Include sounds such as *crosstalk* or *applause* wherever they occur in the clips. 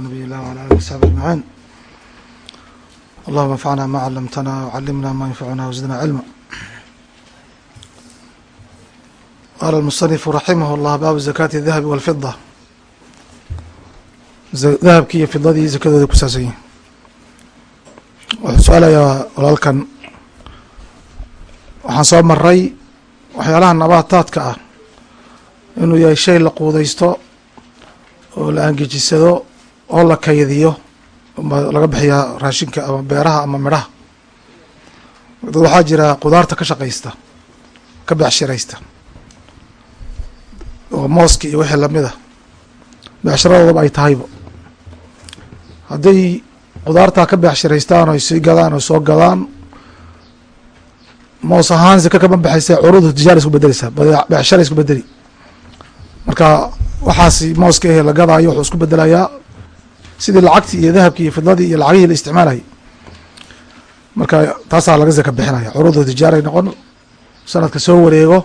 نبي الله وعلى آله وصحبه أجمعين اللهم انفعنا ما علمتنا وعلمنا ما ينفعنا وزدنا علما قال المصنف رحمه الله baabu زكاة الذهب والفضة dahabkii iyo fidadii zakadooda ku saabsan yihin wuxuu su-aalayaa walaalkan waxaan soo maray waxyaalaha nabaataadka ah inuu yahay shay la quudaysto oo la angejisado oo la kaydiyo laga bixiyaa raashinka ama beeraha ama midhaha. Dad waxaa jira qudaarta ka shaqaysta ka becshiraysta oo mooska iyo wixii lamida becshiradoodaba ay tahayba. Hadday qudaartaa ka becshiraystaan o sii gadaan oo soo gadaan moos ahaan zaka kama baxaysa curudu tijaara isku bedeleysaa becshara isku bedeli marka waxaasi mooska ehe la gadaayo wuxuu isku bedelayaa sidii lacagtii iyo dahabkii iyo fidladii iyo lacagihii la isticmaalayay marka taasaa laga zaka bixinaya. Curudu tijaaray noqon sanadka soo wareego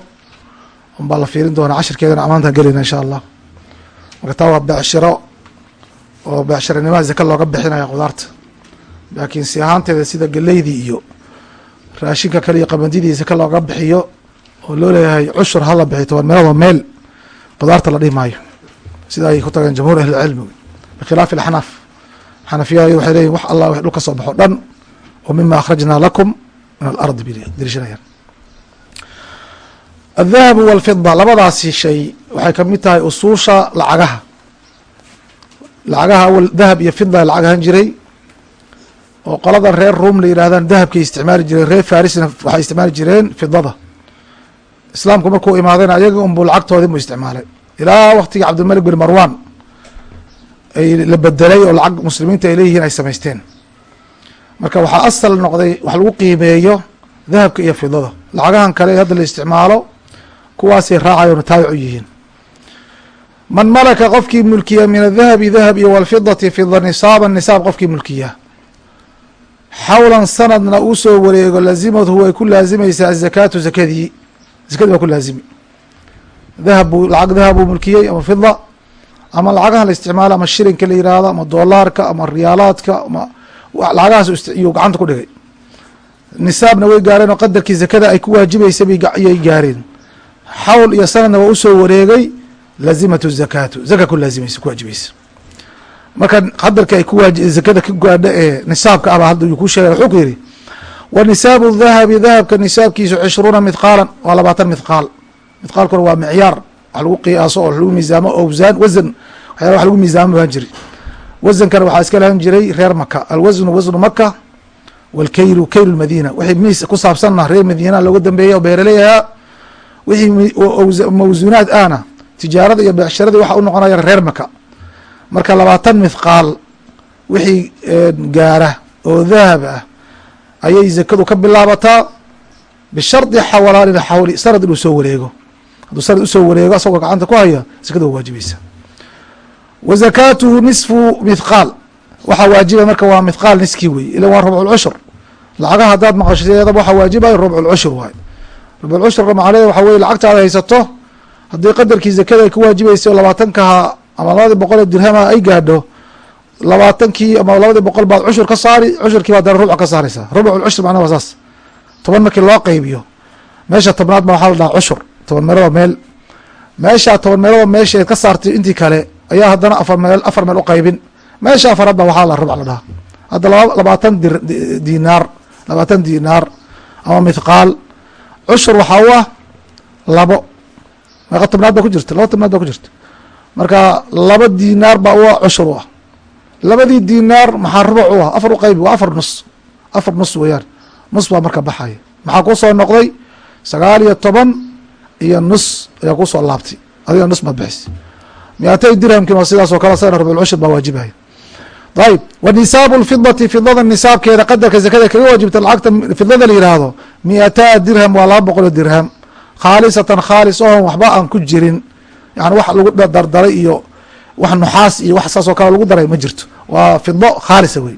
unbaa la fiirin doonaa. Cashirkeedana amaantaan gelayna insha allah. Marka taa waa becshiro oo becshiranimaha zaka looga bixinaya qudaarta laakiin si ahaanteeda sida geleydii iyo raashinka kale iyo qabandidii zaka looga bixiyo oo loo leeyahay cushur hala bixiyo toban meelood oo meel qudaarta la dhihi maayo. Ay ku tageen jamhuur ahlilcilmi bikhilaafi alaxnaaf xanafiyada waxay leyihin wax allah dhul ka soo baxo dhan oo mima akhrajnaa lakum min alardi diriishanayaan aldahabu walfida labadaasi shay waxay ka mid tahay usuusha lacagaha lacagaha awal dahab iyo fida lacag ahaan jiray oo qolada reer ruum la yidhahdaan dahabkay isticmaali jireen reer farisna waxay isticmaali jireen fidada islaamku markuu imaadayna ayaga unbuu lacagtoodii mu isticmaalay ilaa waktigii cabdilmalik bin marwan ay la bedelay oo lacag muslimiinta ay leeyihiin ay samaysteen. Marka waxaa asal noqday wax lagu qiimeeyo dahabka iyo fidada. Lacagahan kale ee hadda la isticmaalo kuwaasay raacayoona taabic u yihiin. Man malaka qofkii mulkiya min adahabi dahab iyo walfidati fida nisaaban nisaab qofkii mulkiya. Xawlan sanadna uu soo wareego lazimathu way ku laazimaysaa azakaatu zakadii. Zakadii waa ku laazimi. Dahab buu lacag dahab buu mulkiyey ama fida ama lacagaha la isticmaalo ama shilinka la yihahdo ama dolaarka ama riyaalaadka ama lacagahaas iyuu gacanta ku dhigay. Nisaabna way gaareen oo qadarkii zakada ay ku waajibaysay bayay gaareen. Xawl iyo sanadna waa u soo wareegay lazimatu zakaatu zaka ku laazimaysa ku waajibaysa marka qadarkii ay ku waaji zakada ka gaadha ee nisaabka aba hadda uu ku sheegay wuxuu ku yidhi wa nisaabu dahabi dahabka nisaabkiisu cishruuna mithqaalan waa labaatan mithqaal. Mithqaalkuna waa micyaar wax lagu qiyaaso oo lagu miisaamo owsaan wasan waxyaala wax lagu miisaamo baan jiri wasankana waxaa iska lahan jiray reer maka alwasnu wasnu maka walkaylu kaylu lmadiina wixii miis ku saabsanna reer madiina looga dambeeyay oo beeraleyaha wixii mawsuunaad ahna tijaarada iyo becsharadii waxa u noqonaya reer maka marka labaatan mithqaal wixii gaara oo dahab ah ayay zakadu ka bilaabataa bishardi xawalaanina xawli sanad inuu soo wareego. Hadduu sanad u soo wareego asagoo gacanta ku haya zakada waa waajibaysa wa zakaatuhu nisfu mithqaal waxaa waajiba marka waa mithqaal niskii wey ila waa rubcu lcushur lacagaha haddaad maqasheedaba waxaa waajibayo rubcu lcushur waay rubculcushurna macnaheed waxa weye lacagtaada haysato haddii qadarkii zakada ay ku waajibaysa oo labaatankaha ama labadii boqol ee dirhama ay gaadho labaatankii ama labadii boqol baad cushur ka saari cushurkii baad dana rubc ka saaraysaa rubculcushur macnaha waa saas toban markii loo qeybiyo meesha tobnaad ba waxaa la dhaha cushur toban meeloodoo meel meeshaa toban meeloodoo meeshaeed ka saartay intii kale ayaa haddana afar meel afar meel uqeybin meesha afaraad ba waxaa la rubc la dhaha. Hadda labaatan dinaar labaatan dinaar ama mithqaal. Cushur waxaa u ah labo. Meeqa tobnaad ba ku jirta laba tobnaad ba ku jirta. Marka laba dinaar baa u ah cushur u ah. Labadii dinaar maxaa rubuc u ah? Afar uqeybi waa afar nus. Afar nus weeyaan. Nus baa marka baxaya. Maxaa ku soo noqday? Sagaal iyo toban iyo nus ayaa ku soo laabtay. Adiga nus baad bixis miatay dirhamkin waa sidaas oo kale sana rubculcushur baa waajibaya ayb wa nisaabu lfidati fidada nisaabkeeda qadarka zakada kaga waajibta lacagta fidada la yihahdo miataa dirham waa laba boqol oo dirham khaalisatan khaalis oon waxba aan ku jirin yani wax lagu dardaray iyo wax nuxaas iyo wax saas oo kale lagu daray ma jirto waa fido khaalisa wey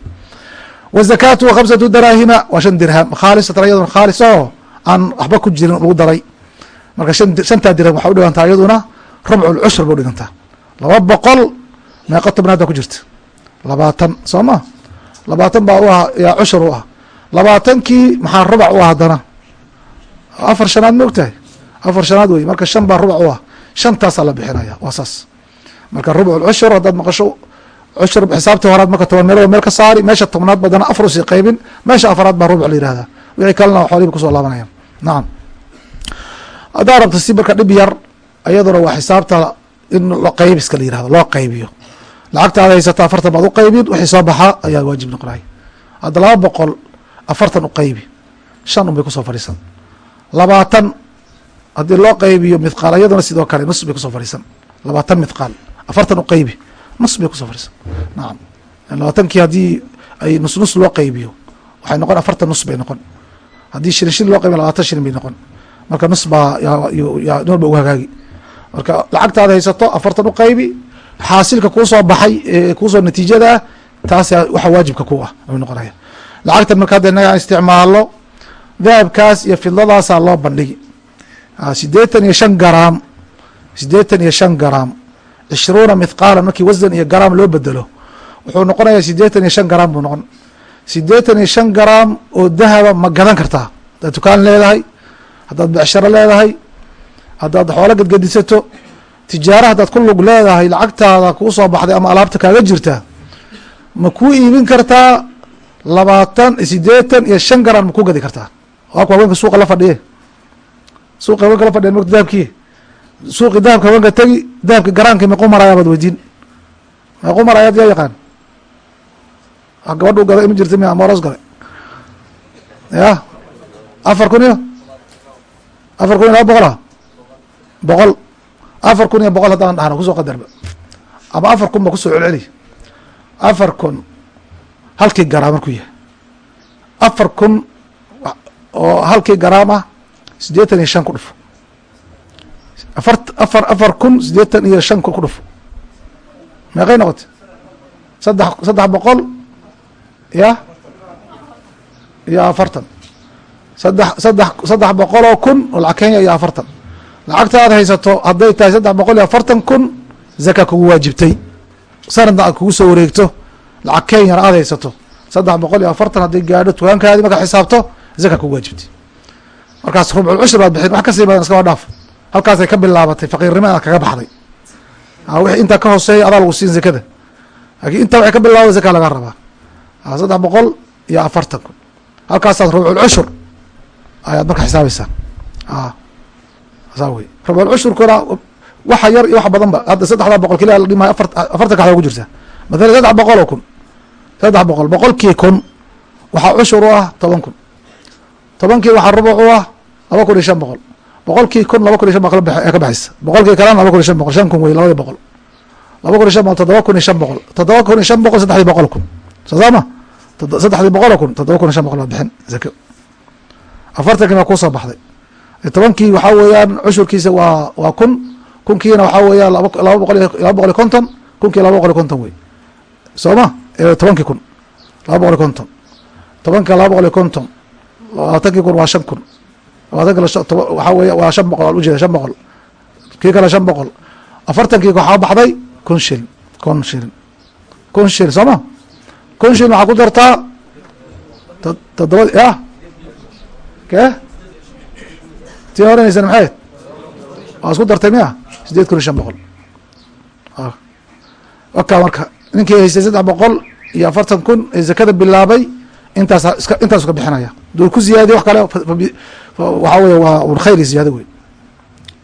wa zakaatuhu khamsatu daraahima waa shan dirham khaalisatan iyaduna khaalis oo aan waxba ku jirin lagu daray marka shantaa dirham waxay udhigantaa iyaduna rubcu lcushur bay udhigantaa laba boqol meeqa tobnaad baa ku jirta. Labaatan soo ma? Labaatan baa u ah yaa cushur u ah. Labaatankii maxaa rubac u ah haddana? Afar shanaad ma ogtahay? Afar shanaad wey marka shan baa rubac u ah. Shantaasaa la bixinaya waa saas. Marka rubc cushur haddaad maqasho cushur xisaabtii horaad marka toban meelood meel ka saari meesha tobnaad badana afar u sii qaybin meesha afaraad baa rubuc la yihahdaa wixii kalena xoolihiba ku soo laabanayaan nacam haddaa rabto si marka dhib yar iyaduna waa xisaabta in qaybiska la yihahdo loo qaybiyo lacagta haysata afartan baad u qaybin wixii soo baxaa ayaa waajib noqonaya hadda laba boqol afartan u qaybi shan un ku soo fadhiisan labaatan haddii loo qaybiyo mithqaal iyaduna sidoo kale nus bay ku soo fadhiisan labaatan mithqaal afartan u qaybi nus bay ku soo fadhiisan nacam labaatankii haddii ay nus nus loo qaybiyo waxay noqon afartan nus bay noqon haddii shirin shilin loo qaybiyo labaatan shilin bay noqon marka nus baa yaa nool ba ugu hagaagi marka lacagtaada haysato afartan u qaybi xaasilka kuusoo baxay kuusoo natiijada ah taas waxa waajibka ku ah ayuu noqonaya. Lacagtan marka hadda inaga isticmaalo dahabkaas iyo fidladaasaa loo bandhigi. Sideetan iyo shan garaam sideetan iyo shan garaam cishruuna mithqaalan markii wasan iyo garaam loo bedelo wuxuu noqonayaa sideetan iyo shan garaam buu noqon. Sideetan iyo shan garaam oo dahaba ma gadan kartaa. Haddaad dukaan leedahay haddaad becsharo leedahay haddaad xoolo gadgadisato tijaara haddaad ku lug leedahay lacagtaada kuu soo baxday ama alaabta kaaga jirta ma kuu iibin kartaa labaatan sideetan iyo shan garaam ma ku gadi kartaa. Waaka haweenka suuqa la fadhiye. Suuqa haweenka la fadhiya mota dahabkii. Suuqi dahabka haweenka tegi dahabka garaankii mequ maraya baad weydiin mequ maraya ad yaa yaqaan? Gabadha u gaday ima jirta mi amoros gale ya afar kun iyo? Afar kun iyo laba boqol ah boqol afar kun iyo boqol haddaan dhahno ku soo qadarba. Ama afar kun ba ku soo celceli. Afar kun halkii garaam markuu yahay. Afar kun oo halkii garaam ah siddeetan iyo shan ku dhufo. Afar afar afar kun siddeetan iyo shan ku dhufo. Meeqay noqotay? Saddex saddex boqol ya? Iyo afartan. Saddex saddex saddex boqol oo kun oo lacag kenya iyo afartan lacagta aad haysato hadday tahay saddex boqol iyo afartan kun zaka kugu waajibtay. Sanadna aad kugu soo wareegto lacag kenyana aad haysato saddex boqol iyo afartan hadday gaadho tukaankaadi markaa xisaabto zaka kugu waajibtay. Markaas rubcul cushur baad bixin wax ka sii badan iskaba dhaaf halkaasay ka bilaabatay faqiirnimo aad kaga baxday. Wixii intaa ka hooseeya adaa lagu siin zakada. Laakiin intaa waxay ka bilaabda zaka laga rabaa. Saddex boqol iyo afartan kun. Halkaasaad rubcul cushur ayaad marka xisaabaysaa rubcul cushurkuna waxa yar iyo wax badan ba hadda saddexdaa boqol keliya la dhimaayo afar afartan kaxda ugu jirtaa mathalan saddex boqol oo kun. Saddex boqol boqolkii kun waxaa cushur u ah toban kun. Tobankii waxaa rubuc u ah laba kun iyo shan boqol. Boqolkii kun laba kun iyo shan ee ka baxaysa. Boqolkii kalena laba kun iyo shan boqol. Shan kun wey labadii boqol. Laba kun iyo shan boqol toddoba kun iyo shan boqol. Toddoba kun iyo shan boqol saddexdii boqol kun. Soo saama? Saddexdii boqol oo kun toddoba kun iyo shan boqol baad bixin. Zako afartankii baa ku soo baxday tobankii waxaa weeyaan cushurkiisa waa waa kun. Kunkiina waxaa weeyaan laba boqol laba boqol iyo konton. Kunkii laba boqol iyo konton wey. Soo ma tobankii kun. Laba boqol iyo konton. Tobanka laba boqol iyo konton. Labaatankii kun waa shan kun. Labaatanki waxaa weya waa shan boqol aan ujeeda shan boqol. Kii kale shan boqol. Afartankii waxaa baxday kun shilin kun shilin kun shilin. Soo ma kun shilin waxaa ku dartaa toddoba ya? Ke tii horanaysan maxayd waa isku dartay miya? Sideed kun iyo shan boqol. Wakaa marka ninkii haystay saddex boqol iyo afartan kun ee zakada bilaabay intaas intaasu ka bixinaya. Duu ku ziyaadiy wax kale waxaa wey waa un khayr ziyaado wey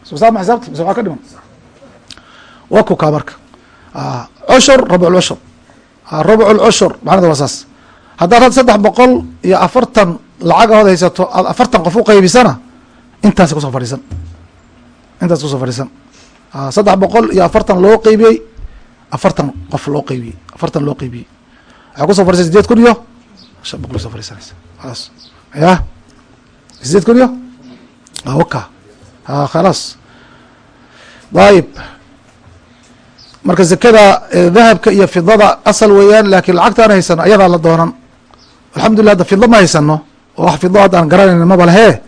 soo saama xisaabta mise waa ka dhiman. Wa marka. Rabcul cushur rabcul cushur macnada waa saas. Haddaad saddex boqol iyo afartan lacagahood haysato aad afartan qof u qaybisana intaas ku soo fadhiisan. Intaas ku soo fadhiisan. Saddex boqol iyo afartan loo qeybiyey. Afartan qof loo qeybiyey. Afartan loo qeybiyey. Waxaa ku soo fadhisan sideed kun iyo? Shan boqol ku soo fadhiisanaysa. Khalaas. Ya? Sideed kun iyo? Waka. Khalaas. Dayib marka zakada dahabka iyo fidada asal weeyaan laakiin lacagtaan haysano ayadaa la doonan. Alxamdulillah hadda fidlo ma haysano oo wax fidlo hadda aan garanayna maba lehe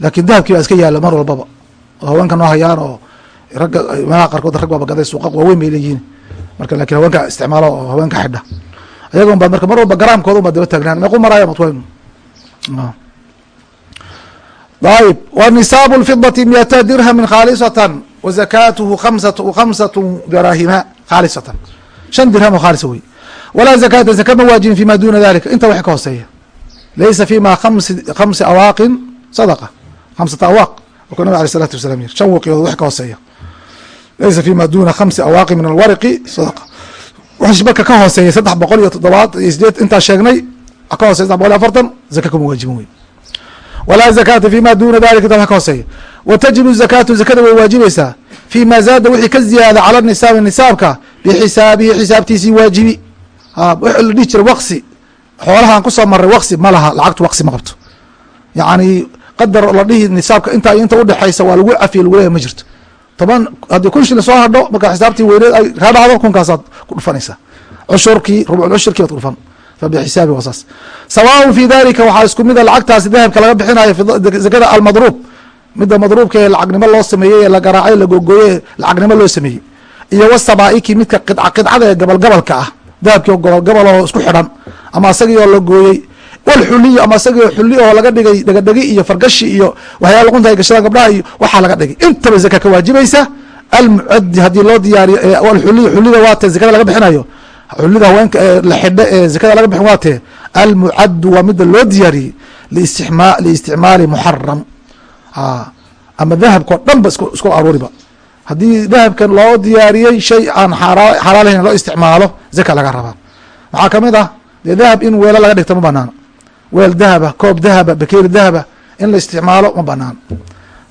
laakiin dahabkii baa iska yaalla mar walbaba. Oo haweenka noo hayaan oo ragga meelaha qaarkood rag baaba gaday suuqa waaweyn bay leeyihiin. Marka laakiin haweenka isticmaalo oo haweenka xidha. Ayagon baad marka mar walba garaamkooda un daba taagnaan. Meequ maraya matwayn ayb wa nisaabu lfidati miyata dirhamin khaalisatan wa zakatuhu amsat khamsatu daraahima khaalisatan. Shan dirham oo khaalisa wey walaa zakata zaka ma waajibin fima duna dalika inta wax ka hooseeya. Laysa fima amsi khamsi awaaqin sadaqa khamsata awaaq wuxuu nabig alay salatu wasalam yiri shan waqiyood wax ka hooseeya laysa fima duna khamsi awaaqi min alwarqi sadaqa wax marka ka hooseeya saddex boqol iyo toddobaad iyo sideed intaa sheegnay ka hooseya saddex boqol iyo afartan zaka kuma waajibin wey walaa zakata fima duna dalika inta wax ka hooseeya wa tajibu zakatu zakada way waajibaysaa fima zaada wixii ka ziyaada cala nisaabi nisaabka bixisaabihi xisaabtiisii waajibi wx la dhihi jiray waqsi xoolahaan ku soo maray waqsi ma laha lacagtu waqsi ma qabto yacni qadar la dhihi nisaabka intaa inta udhexaysa waa lagu cafiya lagu leeya ma jirto. Toban haddii kun shilin hadho marka xisaabtii weyneed kaa dhacdo kunkaasaad ku dhufanaysaa cushurkii rubculcushurkii baad ku dhufan fabixisaabi waa sawaaun fi dalika waxaa isku mida lacagtaasi dahabka laga bixinayo zakada almadruub. Midda madruubka ee lacagnimo loo sameeyey ee la garaacay la googooye lacagnimo loo sameeyey. Iyo wasabaa'iki midka qidca qidcada ee gabalgabalka ah. Dahabkii oo isku xidhan. Ama asagii oo la gooyey walxuliyo ama asagii oo xuli oo laga dhigay dhegadhegi iyo fargashi iyo waxyaala luqunta ay gashadaan gabdhaha iyo waxaa laga dhigay. Intaba zaka ka waajibaysa. Almucadi haddii loo diyaariyo alxuliy xulida waatee zakada laga bixinayo. Xulida haweenka ee la xidho ee zakada laga bixin waatee almucadu waa mida loo diyaariyey liisticmaali muxaram ama dahabkao dhan ba isku aruuriba. Haddii dahabkan loo diyaariyey shay aan xalaalahayn loo isticmaalo zaka laga rabaa. Waxaa ka mid ah dee dahab in weelo laga dhigto ma banaano weel dahaba koob dahaba bakeeri dahaba in la isticmaalo ma banaano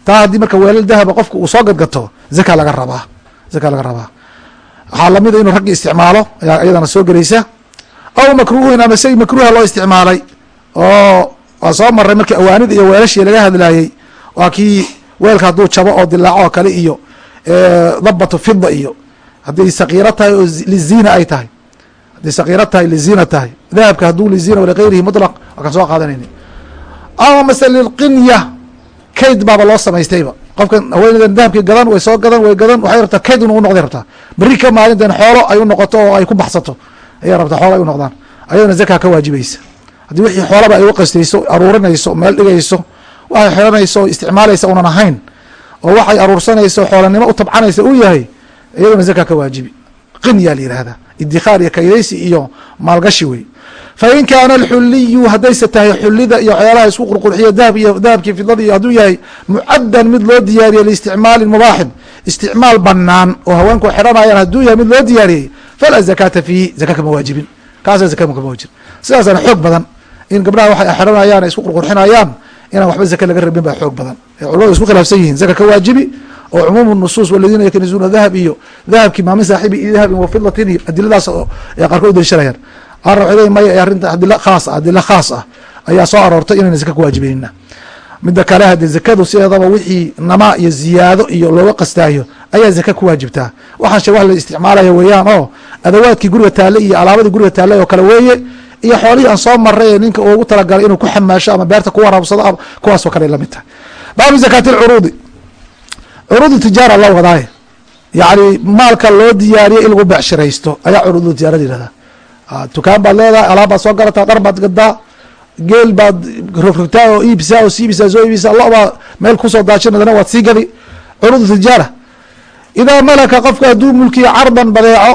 taa haddii marka weelal dahaba qofka uu soo gadgato zaka laga rabaa zaka laga rabaa. Waxaa lamida inuu raggi isticmaalo ayaa iyadana soo gelaysa. Aw makruuhin ama shay makruuha loo isticmaalay oo waa soo maray markii awaanida iyo weelashii laga hadlaayey waa kii weelka hadduu jabo oo dilaaco kale iyo dabatu fida iyo. Hadday sakiiro tahay oo liziina ay tahay sakiiro tahay liziina tahay. Dahabka hadduu liziina waligayrihi mutlaq waa kan soo qaadanayna ama mase lilqinya kayd baaba loo samaystayba. Qofkan haweeneydan dahabkii gadan way soo gadan way gadan waxay rabtaa kayd inu unoqday rabtaa. Beri ka maalintan xoolo ay u noqoto oo ay ku baxsato. Ayay rabtaa xoolo ay u noqdaan. Ayadana zaka ka waajibaysa haddii wixii xoolaba ay u qastayso aruurinayso meel dhigayso waxay xiranayso o isticmaalaysa unan ahayn oo waxay aruursanayso xoolanimo u tabcanaysa uu yahay iyaduna zaka ka waajibi. Qinya la yihahda idikhaar iyo kaydaysi iyo maalgashi wey. Fain kaana alxuliyu haddayse tahay xulida iyo waxyaalaha isku qurqurxiya dahab iyo dahabkii fidada iyo hadduu yahay mucadan mid loo diyaariyey liisticmaalin mubaaxin isticmaal banaan oo haweenku xidhanayaan hadduu yahay mid loo diyaariyey falaa zakata fiihi zaka kama waajibin. Kaasa zaka kama waajibin. Sidaasana xoog badan in gabdhaha waxay xidhanayaan ay isku qurqurxinayaan inaan waxba zaka laga rabin baa xoog badan. Ee isku khilaafsan yihiin zaka ka waajibi oo cumuum nusuus waladiina yaknizuuna dahab iyo dahabkii maamin saaxibi iyo dahabin wa fidatin iyo adiladaas qaarkood u daliishanayaan qaarna waxay maya arrinta adila khaas ah adila khaas ah ayaa soo aroortay inayna zaka ku waajibayna midda kale haddee zakadu sideedaba wixii namaa iyo ziyaado iyo looga qastaayo ayaa zaka ku waajibtaa waxaan shee wax la isticmaalaya weeyaan oo adawaadkii guriga taale iyo alaabadii guriga taale oo kale weeye iyo xoolihii aan soo maray ee ninka ugu talagalay inuu ku xamaasho ama beerta ku waraabsado kuwaasoo kale la mid tahay. Baabu zakaati curuudu tijaara la wadaaye yacni maalka loo diyaariyey in lagu becshiraysto ayaa curuudu tijaarada yihahdaa dukaan baad leedahay alaab baad soo garataa dhar baad gadaa geel baad rogrogtaa oo iibsaa oo sii ibisaa soo iibisa lo baa meel ku soo daashin adana waad sii gadi curuudu tijaara. Idaa malaka qofka hadduu mulkiye cardan badeeco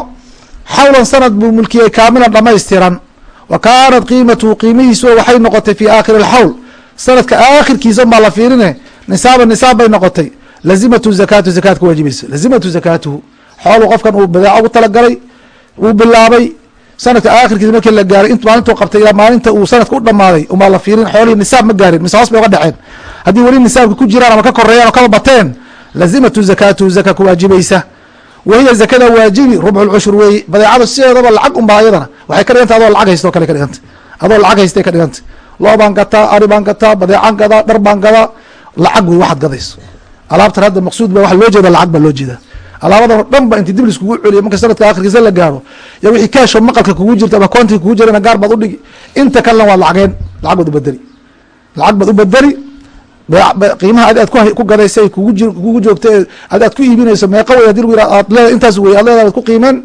xawlan sanad buu mulkiyey kaamilan dhamaystiran wa kaanat qiimatuhu qiimihiisu waxay noqotay fi aakhiri alxawl. Sanadka aakhirkiisa un baa la fiirine nisaaba nisaab bay noqotay lazimatu zakaatu zakaat ka waajibaysa lazimatu zakaatuhu xoolu qofkan uu badeeco ugu talagalay uu bilaabay sanadka aakhirkiisa markii la gaaray int maalintuu qabtay ilaa maalinta uu sanadka u dhamaaday umaa la fiirin xoolihii nisaab ma gaarin mise hoos bay uga dhaceen haddii weli nisaabka ku jiraan ama ka koreeyaan oo kaba bateen lazimatu zakaatuhu zaka ku waajibaysa wahiya zakada waajibi rubcu lcushur weeye badeecada sideedaba lacag unbaa ayadana waxay ka dhigantay adoo lacag haysta o kale ka dhigantay adoo lacag haystay ka dhigantay loo baan gataa ari baan gataa badeecan gadaa dhar baan gadaa lacag wey waxaad gadayso alaabtan hadda maqsuud ba waxa loo jeeda lacag baa loo jeedaa. Alaabadan o dhan ba inti dib liskugu celiya marka sanadka akhirkiisa la gaaro yo wixii kaasho maqalka kugu jirta ama koontiga kugu jirana gaar baad udhigi inta kalena waad lacageen lacag baad ubedeli lacag baad ubedeli qiimaha adi aad ku gadaysay kugu joogta adi aad ku iibinayso meeqa wey aad leeda intaas wey ad leeda ad ku qiimeen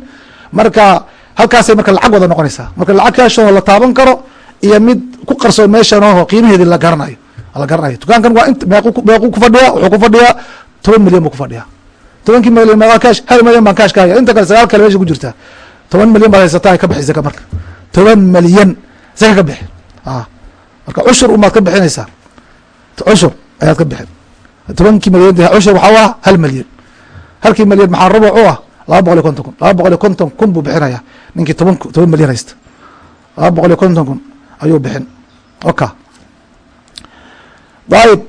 marka halkaasay marka lacag wada noqonaysaa. Marka lacag kaashoo la taaban karo iyo mid ku qarsoon meeshan oho qiimaheedi la garanayo la garanayo dukaankan waa meequu ku fadhiya wuxuu ku fadhiyaa toban milyan buu ku fadhiyaa tobankii milyan meeqa kaash hal milyan baan kaash ka inta kale sagaal kale meesha ku jirtaa toban milyan baad haysataa ka bixi zaka marka. Toban milyan zaka ka bixi. Marka cushur umaad ka bixinaysaa. Cushur ayaad ka bixin. Tobankii milyan cushur waxaa ah hal milyan. Halkii milyan maxaa rubuc u ah? Laba boqol iyo konton kun. Laba boqol iyo konton kun buu bixinaya. Ninkii toban toban milyan haysta. Laba boqol iyo konton kun ayuu bixin. Oka ayib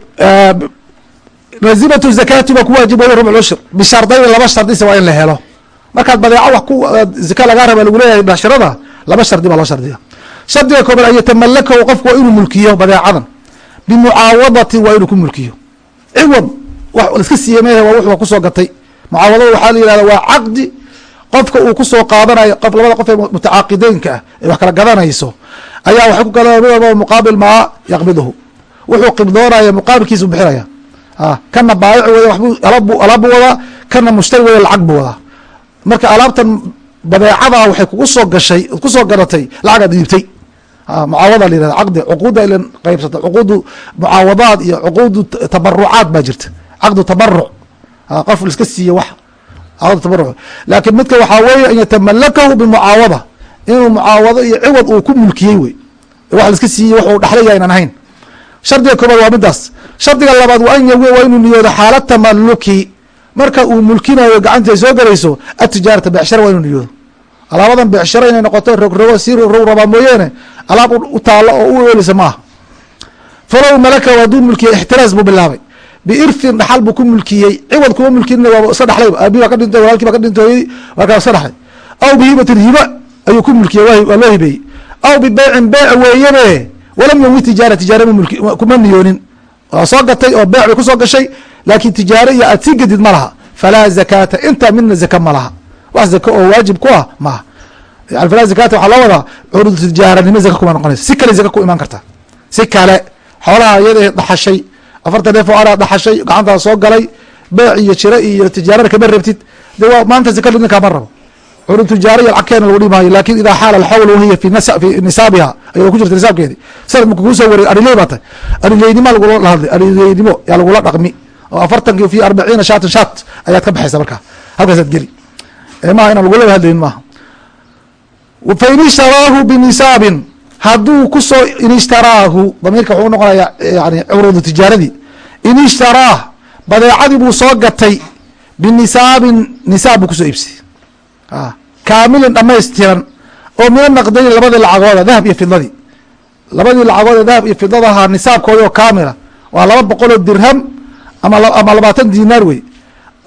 lazimatu zakati baa ku waajibaya rubc cushur bishardayni laba shardisa waa in la helo markaad badeeco wax ku zaka lagaa raba lagu leeyahay bashirada laba shardi baa loo shardiya shardiga koobaad an yatamalakahu qofku waa inuu mulkiyo badeecadan bimucaawadatin waa inuu ku mulkiyo ciwad wax laiska siiye mehe waa wuxuu ku soo gatay mucaawadada waxaa la yihahda waa caqdi qofka uu ku soo qaadanayo qof labada qof ee mutacaaqideynka ah ee wax kala gadanayso ayaa waxay ku gadanaya mid walbaba muqaabil maa yaqbiduhu wuxuu qibdoonaya muqaabilkiisu bixinaya. Kana baayic wey waxbu alaab buu wadaa kana mushtari wey lacag buu wadaa marka alaabtan badeecada waxay kugu soo gashay ku soo garatay lacagaad dhiibtay mucaawada la yihahda caqdi cuquudda ilan qeybsata cuquudu mucaawadaad iyo cuquudu tabarucaad baa jirta. Caqdu tabaruc qof laiska siiye wax. Caqdu tabaruc laakiin midka waxaa weeye an yatamalakahu bimucaawada inuu mucaawado iyo ciwad uu ku mulkiyey wey. Wax laiska siiyey wax uu dhaxlaya aynan ahayn shardiga koobaad waa midaas shardiga labaad waa an yawi waa inuu niyoodo xaala tamaluki marka uu mulkinayo gacanta ay soo galayso atijaarata becshara waa inuu niyoodo. Alaabadan becsharo inay noqoto rogrogo si rog rabaa mooyeene alaab u taalo oo u eelisa maaha. Falow malaka hadduu mulkiyey ixtiraas buu bilaabay. Biirfin dhaxal buu ku mulkiyey. Ciwad kuma mulkinin waa iska dhaxlayba aabi baa ka dhintay walaalkii baa ka dhintooyey markaa iska dhaxlay. Aw bihibatin hiba ayuu ku mulkiyey waa loo hibeeyey aw bibeycin beyc weeyebe walam yanwi tijaara tijaara kuma niyoonin soo gatay oo beec bay ku soo gashay laakiin tijaare iyo aad sii gedid ma laha falaa zakaata intaa midna zaka ma laha wax zaka oo waajib ku ah maaha yani falaa zakata waxaa loo wadaa curudu tijaaranimo zaka kuma noqonaysa si kale zaka ku imaan karta si kale xoolaha iyada dhaxashay afartan neef oo araa dhaxashay gacantaa soo galay beec iyo jiro iyo tijaarada kama rabtid de maanta zaka ninkaa ma rabo curud tijaara iyo lacag keena lagu dhihi maayo laakiin idaa xaala alxawl wahiya fi nisaabiha ayadoo ku jirta nisaabkeedi sanad marka kuu soo ariley baa tahay. Arileynimo lagula hadlay arileynimo yaa lagula dhaqmi. Oo afartanki fi arbaciina shaatan shaat ayaad ka baxaysa marka halkaasaad geli. Maaha inaan lagula hadlayn maaha. Fain ishtaraahu binisaabin hadduu ku soo in ishtaraahu damiirka wuxuu unoqonaya yani curudu tijaaradii. In ishtaraah badeecadii buu soo gatay binisaabin nisaab buu ku soo iibsay kaamilin dhamaystiran oo mina naqdayn labadii lacagooda dahab iyo fidadii labadii lacagood dahab iyo fidadaha nisaabkoodi oo kaamila. Waa laba boqol oo dirham ama labaatan dinaar wey.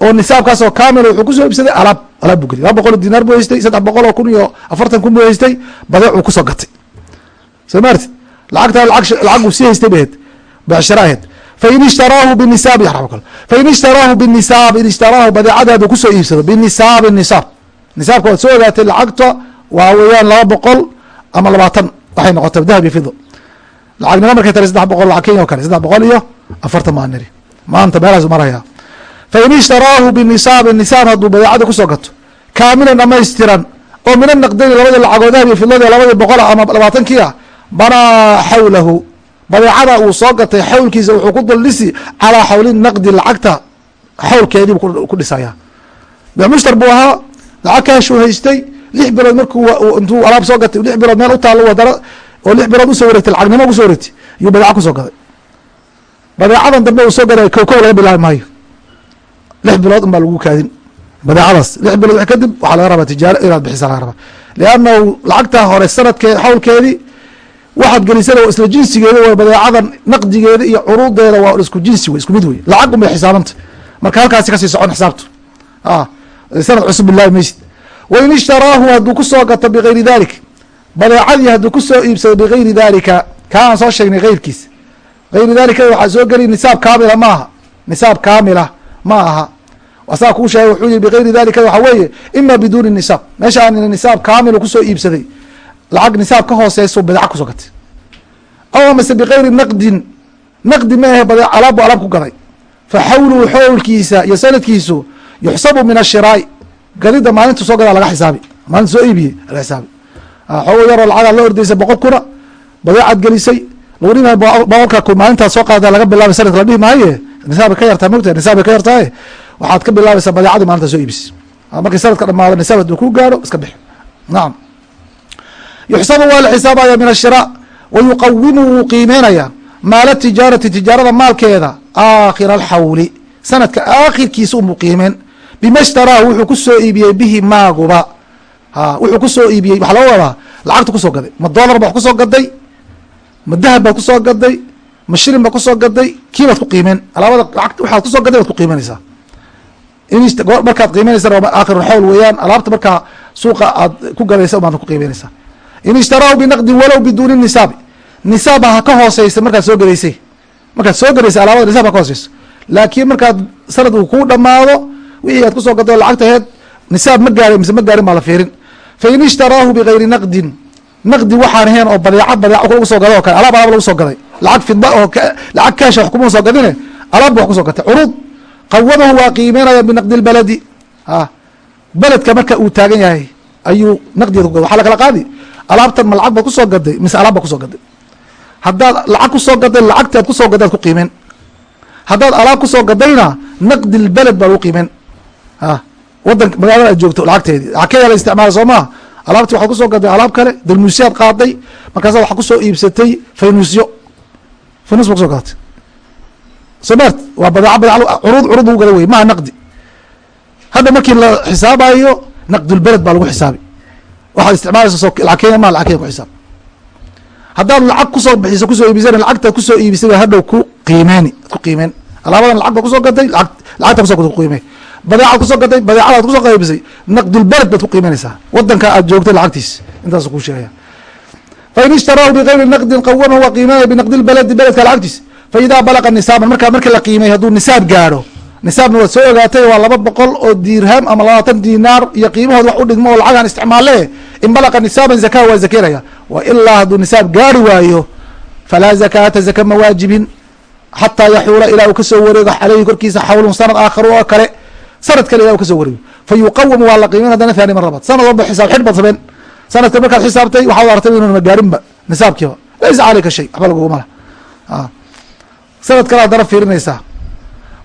Oo nisaabkaas oo kaamila wuxuu ku soo iibsaday alaab alaab buu geliy laba boqol oo dinaar buu haystay saddex boqol oo kun iyo afartan kun buu haystay badeecuu ku soo gatay. Soo maartid lacagtaa lacag lacaguu sii haystay bahed becshara aheed fain ishtaraahu binisaab fain ishtaraahu binisaab in ishtaraahu badeecadaadu ku soo iibsado binisaabi nisaab nisaabka waad soo ogaatay lacagta waa weeyaan laba boqol ama labaatan. Waxay noqotay dahab iyo fido lacagnimo markay tari saddex boqol lacag kenya o kale saddex boqol iyo afartan niri. Maanta meelaas maraya fain ishtaraahu binisaabin nisaab hadduu badeecada ku soo gato kaamilan dhamaystiran oo mina naqdayni labadii lacagood dahab iyo fidladi labadii boqol ama labaatankii ah banaa xawlahu. Badeecada uu soo gatay xawlkiisa wuxuu ku duldhisi calaa xawli naqdi lacagta xawlkeedii buu ku dhisaya mushtar buu ahaa lacag kaashuu haystay lix bilood markuu intuu alaab soo gatay lix bilood meel u taalo wadana oo lix bilood u soo wareegtay lacagnimo ku soo wareegtay iyuu badeeca ku soo gaday. Badeecadan dambe uu soo gaday kow laga bilaabi maayo. Lix bilood un baa lagu kaadin badeecadaas lix bilood kadib waxaa laga rabaa tijaaro inaad bixisa laga rabaa. Liannahu lacagtaa hore sanadkee xawlkeedii waxaad gelisada waa isla jinsigeeda w badeecadan naqdigeeda iyo curuudeeda waa isku jinsi wey isku mid wey lacag un bay xisaabanta. Marka halkaasi ka sii socon xisaabtu sanad cusub bilaabi maysid wain ishtaraahu hadduu ku soo gato bigayri dalik badeecadii hadduu ku soo iibsado bigayri dalika kaa aan soo sheegnay keyrkiis gayri dalika waxaa soo geli nisaab kaamila ma aha. Nisaab kaamila ma aha. Asaa kuu sheegay wuxuu yihi bigayri dalika waxaa weeye ima biduuni nisaab. Meeshaan nisaab kaamilu ku soo iibsaday lacag nisaab ka hooseysu badeeca ku soo gatay. Aw amase bigayri naqdin naqdi ma ahe bade alaab bu alaab ku gaday fa xawluhu xowlkiisa iyo sanadkiisu yuxsabu min ashiraai. Gadida maalintu soo gadaa laga xisaabi. Maalinta soo iibiyey ala xisaabi. Xoogo yaroo lacagaa la ordaysa boqol kuna badeecaad gelisay lagu dhima boqolka kun maalintaad soo qaada laga bilaabay sanadka la dhihi maaye? Nisaabay ka yartaa mogtahay nisaabay ka yartahay waxaad ka bilaabaysaa badeecadii maalinta soo iibis. Markii sanadka dhamaado nisaab haduu ku gaaro iska bix nacam yuxsabu waa la xisaabaya min ashira wa qiimeynaya maala tijaarati tijaarada maalkeeda aakhira alxawli sanadka aakhirkiisa unbuu qiimeen bima shtaraahu wuxuu ku soo iibiyey bihi maaguba. Wuxuu ku soo iibiyey waxaa laga wadaa lacagta ku soo gaday. Ma dollar baad ku soo gaday ma dahab baad ku soo gaday ma shilin baad ku soo gaday kii baad ku qiimeen alaabada lacagta waxaad ku soo gaday baad ku qiimanaysaa markaad qiimanaysa aakhir xawl weeyaan alaabta markaa suuqa aad ku gadaysa baad ku qiimanaysaa in ishtaraahu binaqdin walow biduuni nisaabi. Nisaab ha ka hooseysa markaad soo gadaysay markaad soo gadaysay alaabada nisaab ha ka hooseyso laakiin markaad sanad uu kuu dhamaado wixii aad ku soo gaday lacagta aheed nisaab ma gaarin mise ma gaarin baa la fiirin. Fain ishtaraahu bigayri naqdin naqdi waxaan ahayn oo badeeca badeeca lagu soo gaday oo kale alaab alaab lagu soo gaday. Lacag fida oo lacag kaasha wax kuma soo gadine alaab ba wax ku soo gatay. Curuud qawadahu waa qiimeynaya binaqdi lbaladi a beledka marka uu taagan yahay ayuu naqdigeeda ku gada waxaa lakala qaadi alaabtan ma lacag baad ku soo gaday mise alaab baad ku soo gaday. Haddaad lacag ku soo gaday lacagtaad ku soo gaday ad ku qiimeen haddaad alaab ku soo gadayna naqdi lbeled baa lagu qiimeen a wadanka magaalada aad joogto lacagteedii lacag ka isticmaala soo maha alaabti waxaad ku soo gaday alaab kale dalmuusyaad qaaday markaasa waxaa ku soo iibsatay faynuusyo. Faynus ba kuso gadatay soo waa badeeca badeec curuud curuud lagu gada wey maha naqdi. Hadda markii la xisaabayo naqdulbeled baa lagu xisaabi. Waxaad isticmaalaysa lacag kenya maha lacag kenya ku xisaab. Haddaad lacag ku soo bixiso ku soo iibisana lacagtaad ku soo iibisay baa hadhow ku qiimeeni ku qiimeen. Alaabadan lacag baad ku soo gaday lacag lacagta kuso ku qiimey badeecaad ku soo gaday badeecadaad ku soo qaybisay naqdulbeled baad ku qiimanaysaa wadanka aad joogtay lacagtiis intaas kuu sheegaya. Fain ishtaraahu bigayri naqdin qawamahu waa qiimanaya binaqdi lbaledi beledka lacagtiis. Faidaa balaqa nisaaban markaa marka la qiimay hadduu nisaab gaadho nisaabna waad soo ogaatay waa laba boqol oo dirham ama labaatan dinaar iyo qiimahood wax u dhigmo oo lacagaan isticmaale in balaqa nisaaban zakaa waa zakeynaya wa ilaa hadduu nisaab gaari waayo falaa zakaata zaka ma waajibin xataa yaxuula ilaa uu ka soo wareego caleyhi korkiisa xawlun sanad aakharu oo kale sanad kale ila u ka soo wareego fa yuqawamu waa la qiimeyn haddana thani mar labaad sanad walba xisaab xidh baad sanadka markaad xisaabtay waxaad artay inuuna gaarinba nisaabkiiba. Laysa caleyka shay waxba laguguma lah sanad kale haddana fiirinaysaa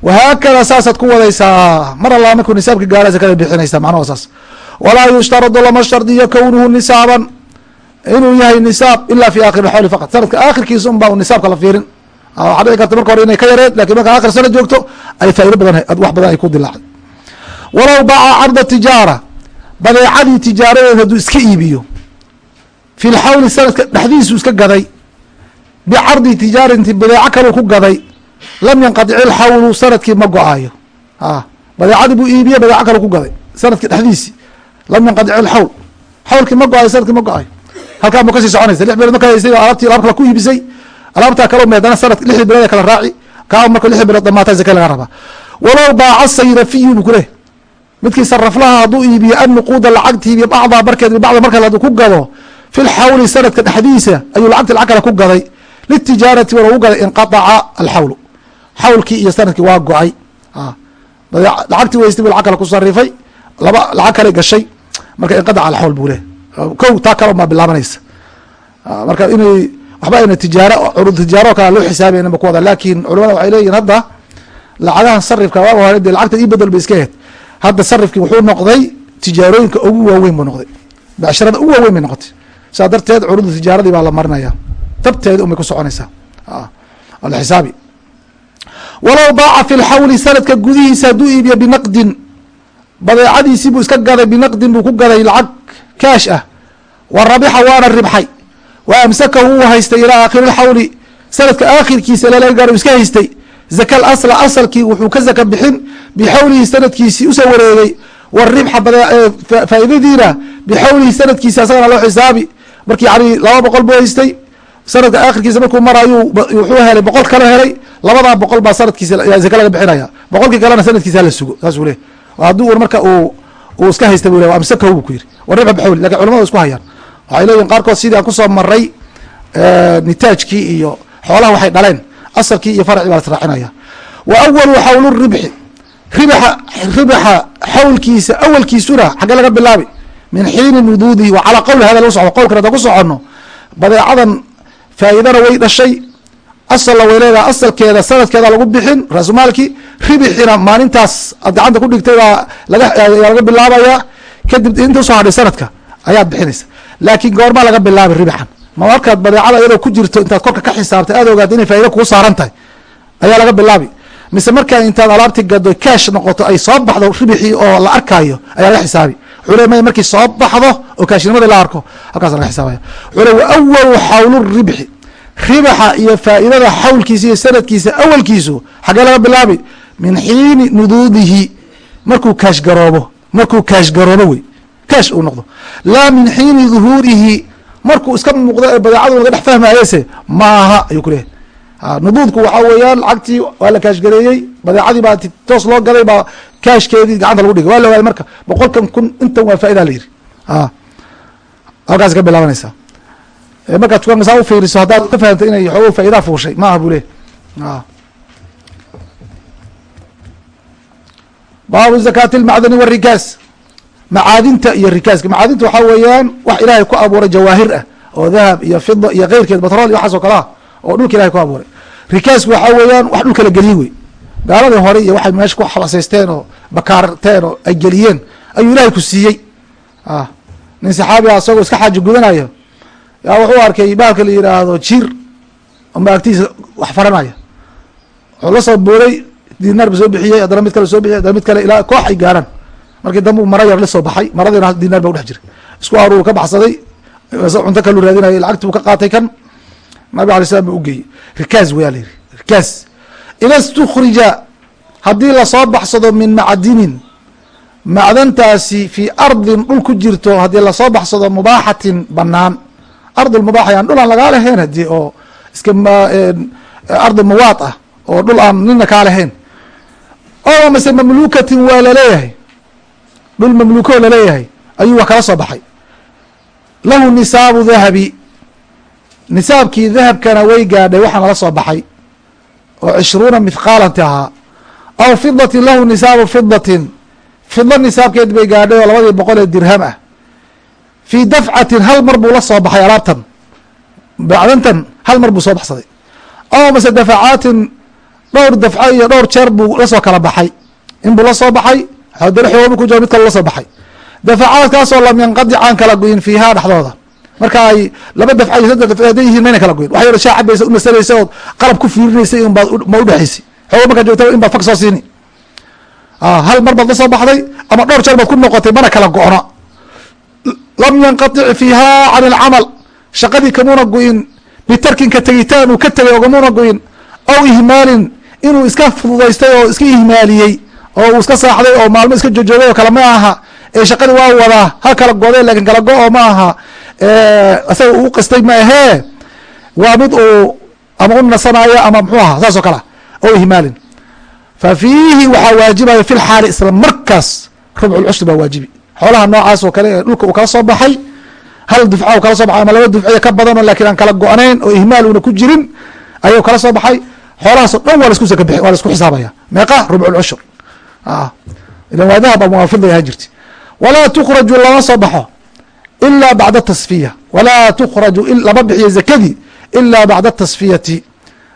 wahaakada saasaad ku wadaysaa mar allaa markuu nisaabka gaara zakada bixinaysaa macnaha saas. Walaa yushtaradu lama shardiyo kownuhu nisaaban. Inuu yahay nisaab ila fi aakhir xawli faqad sanadka aakhirkiisa un baa nisaabka la fiirin. Waxaa dhici karta marka hore inay ka yareed laakiin marka akhir sana joogto ay faa'ido badan wax badan ay ku dilaacday walow baaca carda tijaara badeecadii tijaaradeed hadduu iska iibiyo fi sanadka dhexdiisu iska gaday bicardi tijaarinti badeeco kaluu ku gaday lam yanqadic ilxawlu sannadkii ma go'aayo. A badeecadii buu iibiyey badeeco kale ku gaday sannadkii dhexdiisi lam yanqadic ilxawl xawlkii ma go'ayo sannadkii ma go'ayo halkaa ma ka sii soconaysa lix bilood markaa haysay alaabtii alaab kale ku iibisay alaabtaa kaloo meedana sanadka lixdii bilood ee kala raaci kaa marka lixdii bilood dhamaata zaka laga rabaa. Walow baaca sayrafiyu bu kuleh midkii saraflaha hadduu iibiyo annuquuda lacagtii bi bacdaa barkeed bibacda markale hadduu ku gado fi lxawli sanadka dhexdiisa ayuu lacagtii lacag kale ku gaday. Litijaarati waa lagu gaday inqaaca alxawlu. Xawlkii iyo sannadkii waa go'ay. Lacagtii weystay bu lacag kale ku sarifay laba lacag kale gashay. Marka inqadaca alxawl buu leh kow taa kale maa bilaabanaysa marka inay waxba ayna tijaaro curud tijaaro kale loo xisaabayna ma ku wada. Laakin culamada waxay leeyihiin hadda lacagahan sarifka waaga hore dee lacagta ii bedel ba iska aheyd hadda sarifkii wuxuu noqday tijaarooyinka ugu waaweyn buu noqday. Becshirada ugu waaweyn bay noqotay. Saa darteed curuda tijaaradii baa la marinaya. Tabteeda umay ku soconaysaa. La xisaabi walow baaca fi lxawli sanadka gudihiisa hadduu iibiyo binaqdin. Badeecadiisii buu iska gaday binaqdin buu ku gaday lacag kaash ah. Wa rabixa waana ribxay. Wa amsakahu wuu haystay ilaa aakhiri lxawli sanadka aakhirkiisa ilaa laga gaaro iska haystay zaka asla asalkii wuxuu ka zaka bixin bixawlihi sanadkiisii u soo wareegay waribxa faa'iidadiina bixawlihi sanadkiisi asagana loo xisaabi. Markii yani laba boqol buu haystay sanadka aakhirkiisa markuu marayu wuxuu helay boqol kale helay labadaa boqol baa sanadkiisa zaka laga bixinaya. Boqolkii kalena sanadkiisa hala sugo saasuu leh haddii un marka uu uu iska haysta bu le amsakahu bu ku yiri waribxa bixawli laakiin culamada isku hayaan. Waxay leeyihiin qaarkood sidii aan ku soo maray nitaajkii iyo xoolaha waxay dhaleen asalkii iyo farcii baa las raacinaya wa awalu xawlu ribxi. Ribaxa xawlkiisa awalkiisuna xagge laga bilaabi. Min xiini nuduudihi wa calaa qowli hada lagu socdo qowlkan haddaan ku soconno badeecadan faa'iidana way dhashay. Asalna way leedahay asalkeeda sanadkeeda lagu bixin raasumaalkii ribixina maalintaas aad gacanta ku dhigtay baa laga laga bilaabayaa kadib inta u soo hadhay sanadka ayaad bixinaysa. Laakiin goormaa laga bilaabay ribixan ma markaad badeecada iyadoo ku jirto intaad korka ka xisaabtay aad ogaata inay faa'ida kugu saaran tahay. Ayaa laga bilaabi. Mise markaa intaad alaabti gado cash noqoto ay soo baxdo ribixii oo la arkaayo ayaa laga xisaabi. Wuxuu le soo baxdo oo kaashnimadii la arko halkaas laga xisaabaya. Wuxuu le wa awalu ribaxa iyo faa'idada xawlkiisa iyo sanadkiisa awalkiisu xaggee laga bilaabi min xiini nuduudihi. Markuu kaash garoobo markuu kaash garoobo wey. Kaash uu noqdo. Laa min xiini duhuurihi markuu iska muuqdo ee badeecadu laga dhex fahmayese maaha ayuu ku leeyahy nuduudku waxaa weeyaan lacagtii waa la kaashgareeyey badeecadii baa toos loo gaday baa kaashkeedii gacanta lagu dhigay. Waa la waayay marka boqolkan kun intan waa faa'idaa la yidhi. Halkaas ka bilaabanaysaa markaad dukaanka saa ufiiriso haddaad ka fahamtay inay xoogo faa'idaa fuushay maaha buu leeyahy baabu zakaati lmacdani warikaas macaadinta iyo rikaaska. Macaadinta waxaa weeyaan wax ilaahay ku abuuray jawaahir ah oo dahab iyo fida iyo keyrkeed batrol iyo waxaas oo kale ah oo dhulka ilahay ku abuuray. Rikaasku waxaa weeyaan wax dhulka la geliye wey. Gaaladii hore iyo waxay meesha ku xabasaysteen oo bakaarteen oo ay geliyeen ayuu ilahay ku siiyey. Nin saxaabiga asagoo iska xaaji gudanayo yaa wuxuu arkay baalka la yidhaahdo jiir. Amba agtiisa wax faranaya wuxuu la soo booday dinaar ba soo bixiyey haddana mid kale soo bixiyey haddana mid kale ilaa koox ay gaaraan markii dambe u maro yar la soo baxay maradiina dinaar ba udhex jiray. Isku aruur ka baxsaday cunto kalu raadinayay lacagti ka qaatay kan nabig alay slam ba ugeeyey rikaas weyaa la yihi rikaas. Ida stukhrija haddii la soo baxsado min macdinin macdantaasi fii ardin dhul ku jirto haddii la soo baxsado mubaaxatin banaan ardi mubaaxa yan dhul aan lagaa lahayn haddii oo iska ardi muwaad ah oo dhul aan nina kaa lahayn. Oo mase mamlukatin waa la leeyahay dhul mamluukoo la leeyahay ayuu wax kala soo baxay. Lahu nisaabu dahabi nisaabkii dahabkana way gaadhay waxaa nala soo baxay oo cishruuna mithqaalanti ahaa. Aw fidatin lahu nisaabu fidatin fida nisaabkeed bay gaadhay oo labadii boqol ee dirham ah. Fii dafcatin hal mar buu la soo baxay alaabtan. Bacdantan hal mar buu soo baxsaday. Aw mase dafacaatin dhowr dafco iyo dhowr jeer buu la soo kala baxay. In buu la soo baxay dana xoobu ku jiro mid kale la soo baxay. Dafacaadkaasoo lam yanqadic aan kala goyin fiihaa dhexdooda marka ay laba dafca iyo saddex dafca hadday yihiin mayna kala goyin wax yar shaa cabaysa unasanaysa ood qalab ku fiirinaysay in baad ma udhexaysay xoogo markaa joogta in fag soo siini. Hal mar baad la soo baxday ama dhowr jeer baad ku noqotay mana kala go'no. Lam yanqatic fiiha can alcamal. Shaqadii kamuuna goyin bitarkinka tegitaan uu ka tegay ogamuuna goyin aw ihmaalin inuu iska fududaystay oo iska ihmaaliyey oo uu iska saaxday oo maalmo iska jojoogay oo kale ma aha. Ee shaqadii waa wadaa ha kala goday laakiin kala go-o ma aha. Isaga uu qastay ma ahee. Waa mid uu ama u nasanayo ama mxuu aha saas oo kale o ihmaalin. Fa fiihi waxaa waajibaya fi lxaali isla markaas rubcu lcushri baa waajibi. Xoolaha noocaas oo kale ee dhulka uu kala soo baxay hal dufca u kala soo baxay ama laba dufciya ka badanoo laakiin aan kala go-nayn oo ihmaal una ku jirin ayuu kala soo baxay. Xoolahaas o dhan waa lasku saka bixi waa lasku xisaabaya. Meeqa rubcu lcushur ilan waa dahab ama waa fida ahaan jirti walaa tukraju lama soo baxo ilaa bacda tasfiya. Walaa tukraju lama bixiyo zakadii ilaa bacda tasfiyati.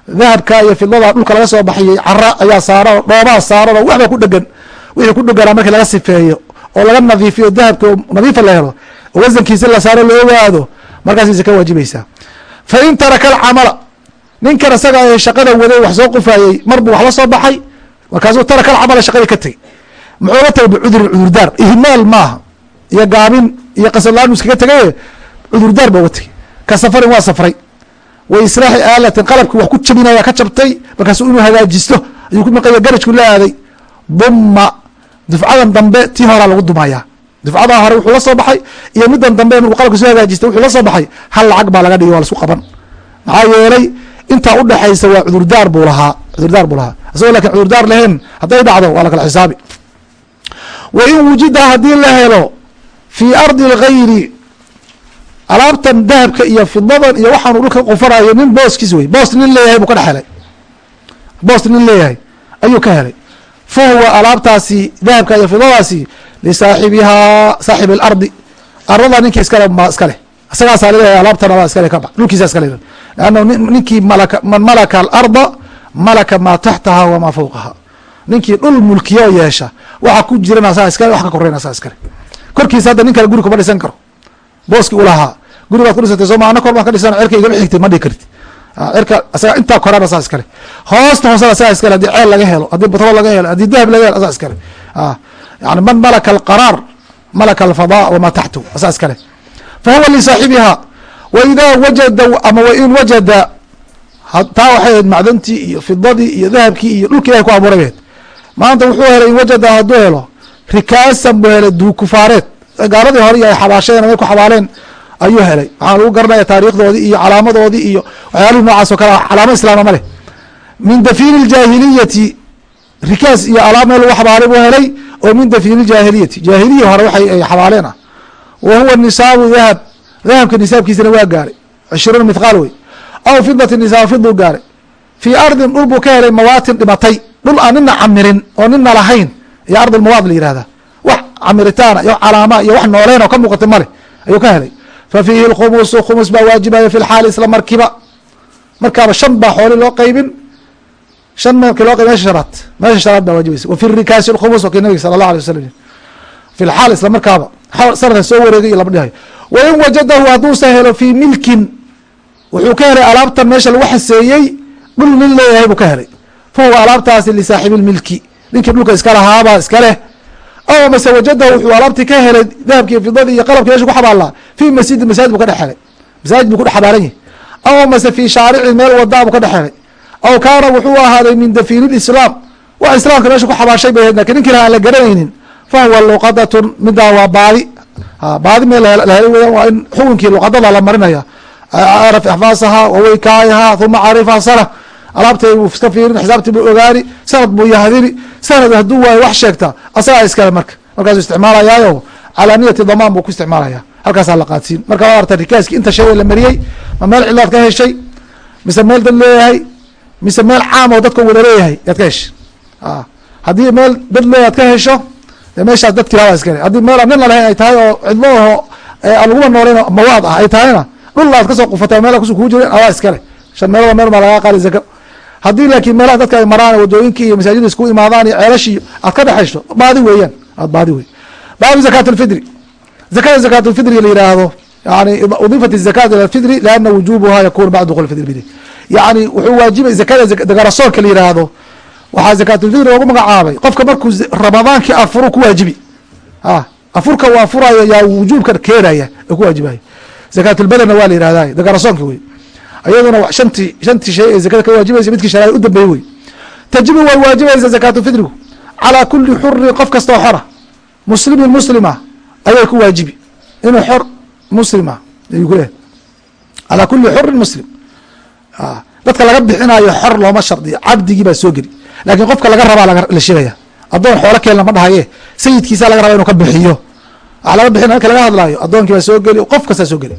Dahabka iyo fidada dhulka laga soo baxiyey cara ayaa saaran dhoomaa saaran oo waxba ku dhegan wixii ku dheganaa markii laga sifeeyo oo laga nadiifiyo dahabka nadiifa la helo oo wasankiisi la saaro la ogaado markaasay zaka waajibaysaa fa taraka alcamala ninkan isaga ee shaqada waday wax soo qufayey mar buu soo baxay markaasuu taraka alcamala shaqadii ka tegey. Muxuu la tagay bicudrin cudurdaar? Ihmaal maaha. Iyo gaabin iyo qasadlaan iskaga tegaye cudurdaar ba uga tegey. Ka safarin waa safray. Wa islaaxi aalatin qalabkii wax ku jabinaya ka jabtay. Markaasu inuu hagaajisto. Ayuu ku maqaya garajku la aaday. Duma dufcadan dambe tii horaa lagu dumaya dufcadaa hore wuxuu la soo baxay. Iyo middan dambe markuu qalabka soo hagaajistay wuxuu la soo baxay. Hal lacag baa laga dhigay waa lasku qaban. Maxaa yeelay intaa udhexaysa waa cudurdaar buu lahaa. Cudurdaar buu lahaa isagoo laakiin cudurdaar lahayn hadday dhacdo waa la kala xisaabi. Wa in wujida haddii la helo fii ardi lgayri alaabtan dahabka iyo fidadan iyo waxaanu dhulka qufanayo nin booskiis wey boos nin leeyahay buu ka dhex helay. Boos nin leeyahay ayuu ka helay. Fa huwa alaabtaasi dahabka iyo fidadaasi lisaaxibihaa saaxib اlardi arada ninki iskale ma iskale isagaasaa la leeyahay alaabtana waa iskale ka bax dhulkiisa iskale leanna ninkii malaka man malaka alarda malaka maa taxtaha wamaa fawqaha. Ninkii dhul mulkiya oo yeesha waxa ku jirana asaga iskale wax ka koreyna asaga iskale. Korkiisa hadda nin kale guri kuma dhisan karo. Booski ulahaa guri baad ku dhisatay soo maana kor baan ka dhisan cerka igama xigtay ma dhigi karti. Cerka asaga intaa koraan asaa iskale. Hoosta hoosada asaga iskale haddii ceel laga helo haddii batrool laga helo haddii dahab laga helo asaa iskale. Yani man malaka alqaraar malaka alfadaa wamaa taxtu asaa iskale. Fa huwa lisaaxibiha waidaa wajada ama wain wajada taa waxay ahayd macdantii iyo fidadii iyo dahabkii iyo dhulka ilahay ku abuuray maanta wuxuu helay in wajada hadduu helo rikaasan buu helay duukufaareed gaaladii hore iyo ay xabaashadeen amay ku xabaaleen ayuu helay. Waxaa lagu garanaya taariikhdoodii iyo calaamadoodii iyo waxyaalihii noocaas oo kale calaamo islaama ma leh. Min dafiini ljaahiliyati rikaas iyo alaab meel lagu xabaalay buu helay oo min dafiini ljaahiliyati. Jaahiliya hore waxay ay xabaaleen ah. Wa huwa nisaabu dahab dahabka nisaabkiisana waa gaaray. Cishruuna mithqaal wey aw fidati nisaab fiduu gaaray fii ardin dhul buu ka helay mawaatin dhimatay dhul aan nina camirin oo nina lahayn iyo ardi mawaad la yihahda wax camiritaana iyo calaama iyo wax nooleyn oo ka muuqatay male ayuu ka helay fa fiihi lkhumusu khumus baa waajibaya fi lxaali isla markiba markaaba shan baa xooli loo qeybin shan marki loo qayb meesha shanaad meesha shanaad baa waajibaysa wa fi rikaasi lkhumus wa kii nabiga sala allah alay wasalam fi lxaal isla markaaba sanadkan soo wareegay iyo lama dhihayo wain wajadahu hadduusa helo fii milkin wuxuu ka helay alaabtan meesha lagu xaseeyey dhul nin leeyahay buu ka helay. Fa huwa alaabtaasi lisaaxibi lmilki ninkii dhulka iska lahaabaa iska leh. Aw mase wajadahu wuxuu alaabtii ka helay dahabkii fidadii iyo qalabki meesha ku xabaalaa fii masjidi masaajid buu ka dhex helay. Masaajid buu ku dhex xabaalan yahy aw mase fii shaaricin meel wadaa buu ka dhex helay. Aw kaana wuxuu ahaaday min dafiini lislaam wax islaamka meesha ku xabaashay bay ahayd laakiin ninki aan la garanaynin fa huwa luqadatun midaa waa baadi. Baadi meel la weyan waa in xukunkii luqadada la marinaya araf ixfaasaha waweykaayaha uma carifa sana alaabtay buu iska fiirin xisaabtii buu ogaani sanad buu yahdini sanad hadduu waayo wax sheegta asagaa iskale marka. Markaasuu isticmaalayaayo calaa damaan buu ku isticmaalaya halkaasaa la qaadsiin. Marka waa arta rikaaski inta shay la mariyey ma meel cilaad ka heshay? Mise meel dad leeyahay? Mise meel caam oo dadka wada leeyahay? Yaad ka heshay? Haddii meel dad leeyahay ad ka hesho dee meeshaas dadkii haba iskale. Haddii meel nin la lahayn ay tahay oo cidlo aho aan laguma nooleyn mawaad ah ay tahayna dhulaad ka soo qufataa meel kus kuu jirin adaa iskale meelada meel maa lagaa qaali zako haddii laakiin meelaha dadka ay maraan wadooyinki iyo masaajida isku imaadaan iyo ceelashii aad ka dhexaysto baadi weeyaan aad baadi wey baabu zakat lfidri zakada zakat lfidri layihaahdo yani udifat zakat ila fidri liana wujubuha yakunu bacda duul fidr bid yani wuxuu waajibay zakada dagarasoonka la yihaahdo waxaa zakatulfidri loogu magacaabay. Qofka markuu ramadaankii afuru ku waajibi. A afurka uu afuraya yaa wujuubka keenaya ee ku waajibaya zakaatulbadanna waa la yihahda dagarasoonka wey. Iyaduna shanti shantii shay ee zakada ka waajibaysa midkii sharaad u dambeeyey wey. Tajibu way waajibaysa zakaatulfidrigu calaa kuli xurin qof kastoo xora. Muslimin muslima ayay ku waajibi. Inuu xor muslima ayuu kuleehay calaa kuli xurin muslim. Dadka laga bixinayo xor looma shardiyo cabdigii baa soo geli. Laakiin qofka laga rabaa la sheegaya. Addoon xoolo keen lama dhahaye sayidkiisa laga raba inuu ka bixiyo waxa laga bixin marka laga hadlaayo addoonkii baa soo geli qof kastaa soo geli.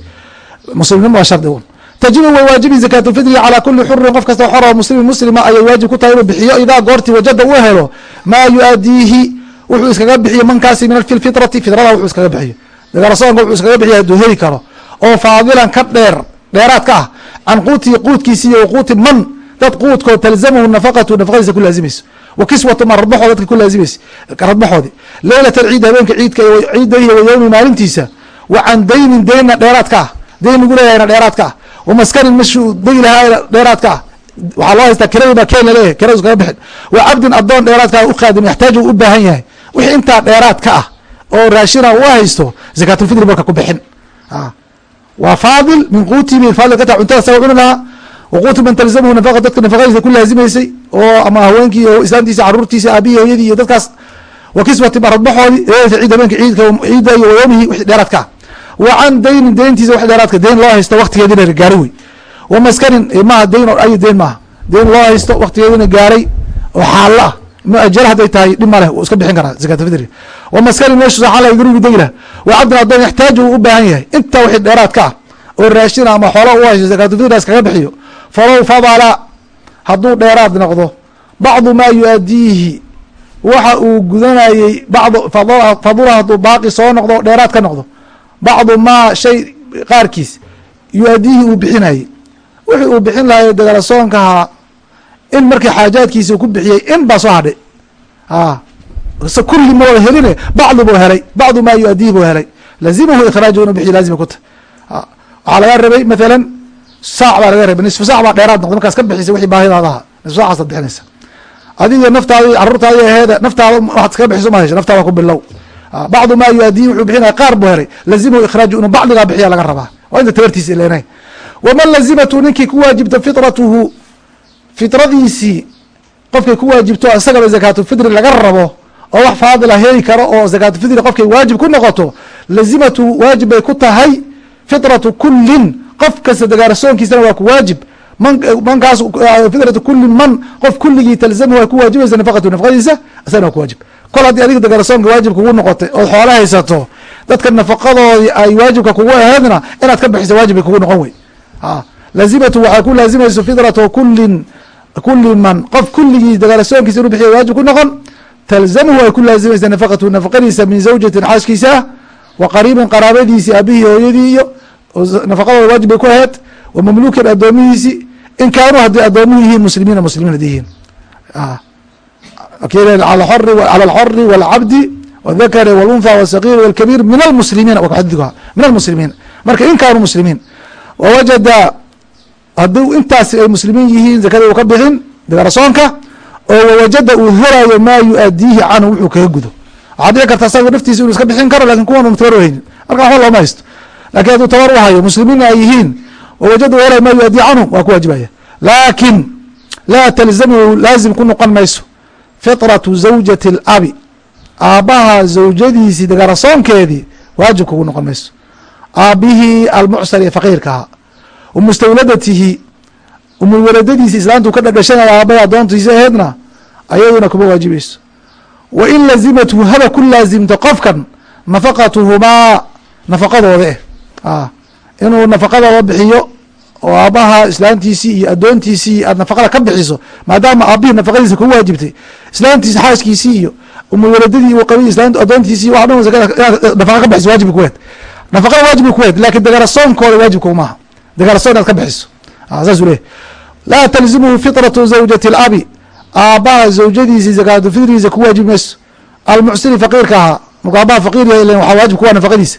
Muslimnimo waa shardi un tajibu way waajibi zakaatulfidri calaa kuli xurin qof kastoo xor muslimin muslima ayay waajib ku tahay inuu bixiyo idaa goortii wajada uu helo maa yu-aadiihi wuxuu iskaga bixiyo mankaasi min alfitrati fitrada wuxuu iskaga bixiyo. Dagarasoonka wuxuu iskaga bixiyo hadduu heli karo. Oo faadilan ka dheer dheeraad ka ah can quutihi quudkiisi iyo quuti man dad quudkood talzamahu nafaqatu nafaqadiisa ku laazimayso wa kiswatu ma radbaxood dadka ku laazimaysa radbaxoodi leylat alciid habeenka ciidka ciidaihi wa yowmi maalintiisa wa can daynin deynna dheeraad ka ah. Deyn lagu leeyahayna dheeraad ka ah. Wa maskanin mashuu degi lahaa dheeraad ka ah. Waxaa loo haystaa kiradii baa keen la leeyahay kiradu iskaga bixin. Wa cabdin addoon dheeraad ka ah u khaadim yaxtaaju u baahan yahay. Wixii intaa dheeraad ah oo raashina u haysto zakaatulfidri marka ku bixin. Waa faadil min quuti bi faadil ka taha cuntada saga cuni lahaa waquuti man talzamhu nafaqa dadka nafaqadiisa ku laazimaysay oo ama haweenkii islaamtiisa caruurtiisa aabihii hooyadii iyo dadkaas wa kiswati baradbaxoodii eeata ciid habeenka ciidda iyo wayoomihi wixii dheeraadka wa can daynin deyntiisa wax dheeraadka deyn loo haysto waktigeedina gaari wey wa maskanin maaha deyn oo ay deyn maaha deyn loo haysto waktigeedina gaaray oo xaalo ah muajara hadday tahay dhib ma leh wuu iska bixin karaa zakaatulfidri wa maskanin meeshu saxaala gurigu degi lah wa cabdin addoon yaxtaaju uu u baahan yahay inta wixii dheeraadka ah oo raashin ama xoolo u haysto zakaatulfidri iskaga bixiyo falow fadala hadduu dheeraad noqdo bacdu maa yu-adiihi waxa uu gudanayey bacd fadula hadduu baaqi soo noqdo dheeraad ka noqdo bacdu maa shay qaarkiis yu-adiihi uu bixinayey wixii uu bixin lahay dagalasoonkahaa in markii xaajaadkiisa uu ku bixiyey in baa soo hadhay. A kulli ma wada heline bacdu buu helay bacdu maa yu-adiihi buu helay. Lazimahu ikhraaju inuu bixiy laazima ku tahy waxaa laga rabay mathalan saac baa laga rabay nisfu saac baa dheeraad noqday markaas ka bixisay wixii baahidaadaha nisfu saacaasad bixinaysa. Adiga naftaadi caruurtaadi aheeda naftaada waxaad iskaga bixiso ma hesha naftaada ku bilow. Bacdu maa yu-adiihi wuxuu bixinaya qaar buu helay. Lazimahu ikhraaju inuu bacdigaa bixiya laga rabaa. Waa inta tabartiisa ileenay waman lazimatu ninkii ku waajibta fitratuhu fitradiisii qofkay ku waajibto isagaba zakaatulfitri laga rabo oo wax faadila heli karo oo zakaatulfitri qofkay waajib ku noqoto lazimatu waajib bay ku tahay fitratu kullin qof kasta dagaarasoonkiisana waa ku waajib. Mankaas fitratu kulli man qof kulligii talzamhu ay ku waajibaysa nafaqatu nafaqadiisa isagana waa ku waajib. Kol haddii adiga dagaarasoonka waajib kugu noqotay ood xoolo haysato dadka nafaqadoodii ay waajibka kugu aheedna inaad ka bixisa waajib bay kugu noqon wey lazimatu waxaa ku laazimayso fitratu kullin kulli man. Qof kulligii dagaalasoonkiisa inu bixiya waajib ku noqon talzamhu ay ku laazimaysa nafaqatu nafaqadiisa min zawjatin xaaskiisa ah wa qariibin qaraabadiisii aabihii hooyadii iyo nafaqadooda waajib bay ku aheed wa mamluukin addoomihiisi in kaanuu haddii addoomuhu yihiin muslimiina muslimiin hadii yihiin cala alxori walcabdi wاdakari wاlunha wاsagiir wاlkabiir min almuslimiina xadiga min almuslimiin marka in kaanuu muslimiin wawajada hadduu intaasi ay muslimiin yihiin zakada uu ka bixin dagarasoonka oo wawajada uu helayo maa yu-adiihi canhu wuxuu kaga gudo waxaa dhici karta asaga naftiisa inuu iska bixin karo lakin kuwan tabar u haynin marka waxba looma haysto laakiin hadduu tabar u hayo muslimiinna ay yihiin wawajada u helayo maa yu-adii canhu waa ku waajibaya. Laakin laa talzamhu laazim ku noqon mayso fitratu zawjati اlabi aabbaha zawjadiisii dagarasoonkeedii waajib kugu noqon mayso. Aabihii almucsar ee faqiirkaha wamustawladatihi umulwaladadiisi islaantuu ka dhadhashanaya aabbaha adoontiisa aheedna ayaduna kuma waajibayso wa in lazimathu haba ku laazimto qofkan nafaqatuhumaa nafaqadooda eh inuu nafaqadooda bixiyo oo aabbaha islaantiisii iyo adoontiisii aad nafaqada ka bixiso maadaama aabihii nafaqadiisa ku waajibtay islaantiisa xaaskiisii iyo umulwaladadii u qabay adoontiisii wax dhan nafaqa ka bixiso waajib kuweed nafaqada waajib kuweed laakiin dagaalasoonkooda waajibku maaha. Dagaalasoon inaad ka bixiso. Saasuu leeyahy laa talzimhu fitratu zawjati اlabi aabbaha zawjadiisii zakaatulfitrigiisa ku waajibi mayso almucsiri faqiirka ahaa markuu aabbaha faqiir yahay waxaa waajib kuwa nafaqadiisa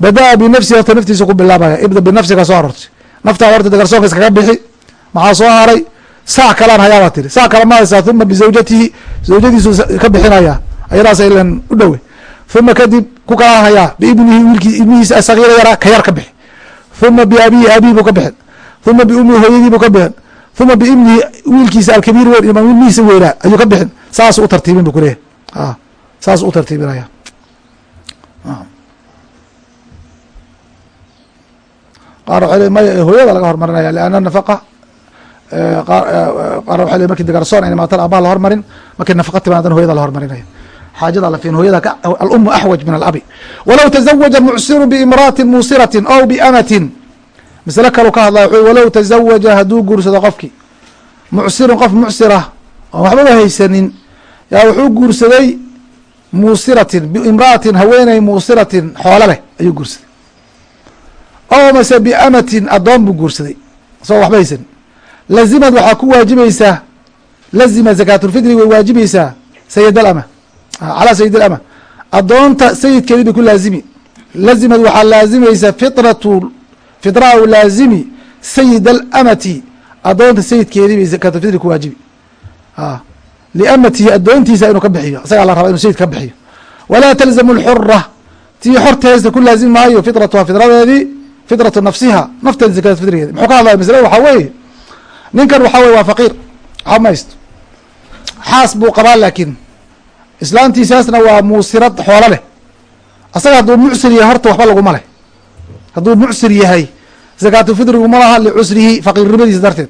badaa binafsihi horta naftiisa ku bilaabaya ibda binafsiga soo arortay naftaada horta dagalasoonka iskaga bixi maxaa soo haray saac kalaan hayaabaa tiri saac kale ma uma bizawjatihi zawjadiisu ka bixinaya ayadaas ilan u dhowe uma kadib ku kalaan hayaa biibnihi wiilkii ibnihiisa sagiira yaraa ka yar ka bixi uma biabihi aabihi buu ka bixin uma biumihi hooyadii buu ka bixin uma biibnihi wiilkiisa alkabiir weyn ima ilmihiisa weynaa ayuu ka bixin saas u tartiibin bu kuleeyahy a saas u tartiibinaya qaar waxay maya hooyada laga hormarinaya lianna nafaqa. Qaar waxay le markii dagaarsoon ayna maatan aabbaha la hormarin markii nafaqa timaadan hooyada la hormarinaya xaajada la fiin hooyada alumu axwaj min alabi. Walow tazawaja mucsiru biimraatin muusiratin ow biamatin. Masle kalu ka hadlaya wuxuu walow tazawaja hadduu guursado qofkii. Mucsirun qof mucsira oon waxbaba haysanin. Yaa wuxuu guursaday muusiratin biimraatin haweeney muusiratin xoolo leh ayuu guursaday ow mase biamatin addoon buu guursaday isagoo waxba haysanin lazimad waxaa ku waajibaysaa lazima zakaatulfitri way waajibaysaa sayid alama calaa sayid alama addoonta sayidkeedii bay ku laazimi lazimad waxaa laazimaysa fitratu fitra u laazimi sayid alamati addoonta sayidkeedii bay zakaatulfitri ku waajibi liamatihi addoontiisa inuu ka bixiyo isagaa la rabaa inuu sayid ka bixiyo walaa talzamu alxura tii xorteesa ku laazimi maayo fitratuha fitradeedii fitratu nafsiha nafteeda zakaatulfitrigeedi muxuu ka hadlaya maslada waxaa weeye? Ninkan waxaa weye waa faqiir haysto. Xaas buu qabaa laakiin islaantiisaasna waa muusirad xoolo leh. Asaga hadduu mucsir yahay horta waxba laguma leh. Hadduu mucsir yahay zakaatulfitrigu ma laha licusrihi faqiirnimadiisa darteed.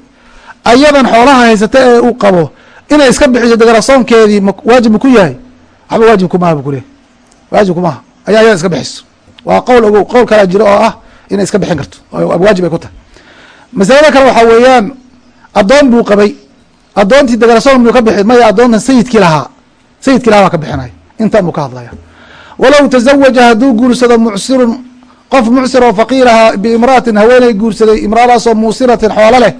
Ayadan xoolaha haysata ee uu qabo inay iska bixiso degarasoonkeedii waajib ma ku yahay? Waxba waajib kumaha bu kuleeyahy waajib kumaha ayaa ayada iska bixiso. Waa qowl ogow qowl kalaa jiro oo ah inay iska bixin karto. Waajib ay ku tahay. Masalada kale waxaa weeyaan addoon buu qabay. Addoontii degarasoon muu ka bixi maya addoontan sayidkii lahaa. Sayidkii lahaa baa ka bixinaya. Intaan buu ka hadlaya. Walow tazawaja hadduu guursado mucsirun qof mucsir oo faqiiraha biimra'atin haweeney guursaday imraadaasoo muusiratin xoolo leh.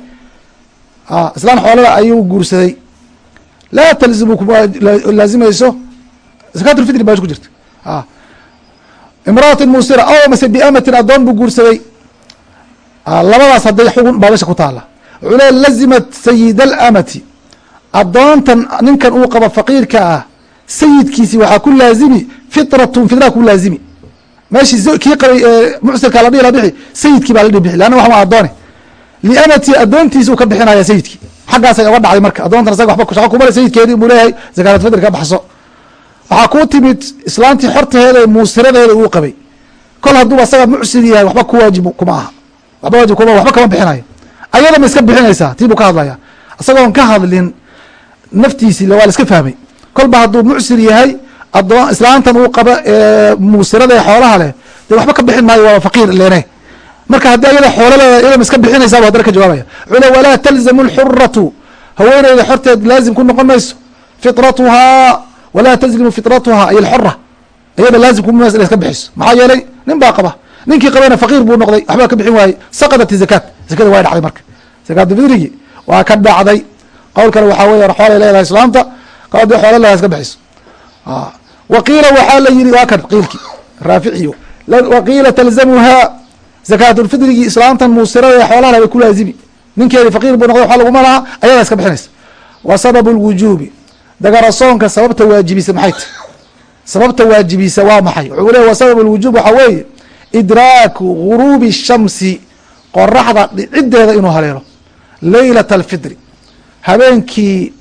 Islaan xoolole ayuu guursaday. Laa talzimu laazimayso zakatulfitri baa ku jirta imra'atin muusira aw mase biamatin addoon buu guursaday. Labadaas hadday xugun baa meesha ku taala wuxuu lazimat sayid alamati addoontan ninkan uu qabo faqiirka ah sayidkiisi waxaa ku laazimi fitratun fitraa ku laazimi. Meeshii kii qabay mucsirka la dhihi la bixi sayidkii baa la dhihi bixi leanna waxma addoone liamati addoontiisa uu ka bixinaya sayidkii xaggaasay oga dhacday marka. Addoontan isaga waba shaqa kumale sayidkeedii buu leeyahay zakaatlfitri ka baxso waxaa kuu timid islaantii xortaheeda ee muusiradeeda uu qabay. Kol hadduu asaga mucsir yahay waxba ku waajib kuma aha. Waba waajib kuma waxba kama bixinayo. Ayada ma iska bixinaysaa tii ka hadlaya isagoon ka hadlin naftiisii waa la iska fahmay. Kolba hadduu mucsir yahay adoon islaantan uu qaba ee muusirada ee xoolaha leh dee waxba ka bixin maayo waa faqiir leene. Marka haddii ayada xoolo leeda iyada ma iska bixinaysaa bu haddana ka jawaabaya. Wuxuu walaa talzamu lxuratu haweeneyda xorteed laazim ku noqon mayso. Fitratuhaa walaa tazlimu fitratuhaa ay alxora iyada laazim kumayso inay iska bixiso. Maxaa yeelay nin baa qaba. Ninkii qabayna faqiir buu noqday waxba ka bixin waaye saqadat zakaat. Zakada waa dhacday marka. Zakaatu fidrigi waa ka dhacday. Qowl kale waxaa weya xoolay leedahay islaamta kol haddii xoola leedahay iska bixiso. Waqiila waxaa la yiri waa kan qiilki raaficiyo waqiila talzamuhaa zakaatulfidrigii islaamtan muusirada ee xoolaha bay ku laazimi. Ninkeedi faqiir buu noqday waxba laguma laha ayadaa iska bixinaysa. Wa sababu lwujuubi dagarasoonka sababta waajibisa maxay tahy sababta waajibisa waa maxay? Wuxuu leey wa sabab lwujuub waxaa weeye idraaku guruubi shamsi qoraxda dhiciddeeda inuu haleelo. Leylata alfidri habeenkii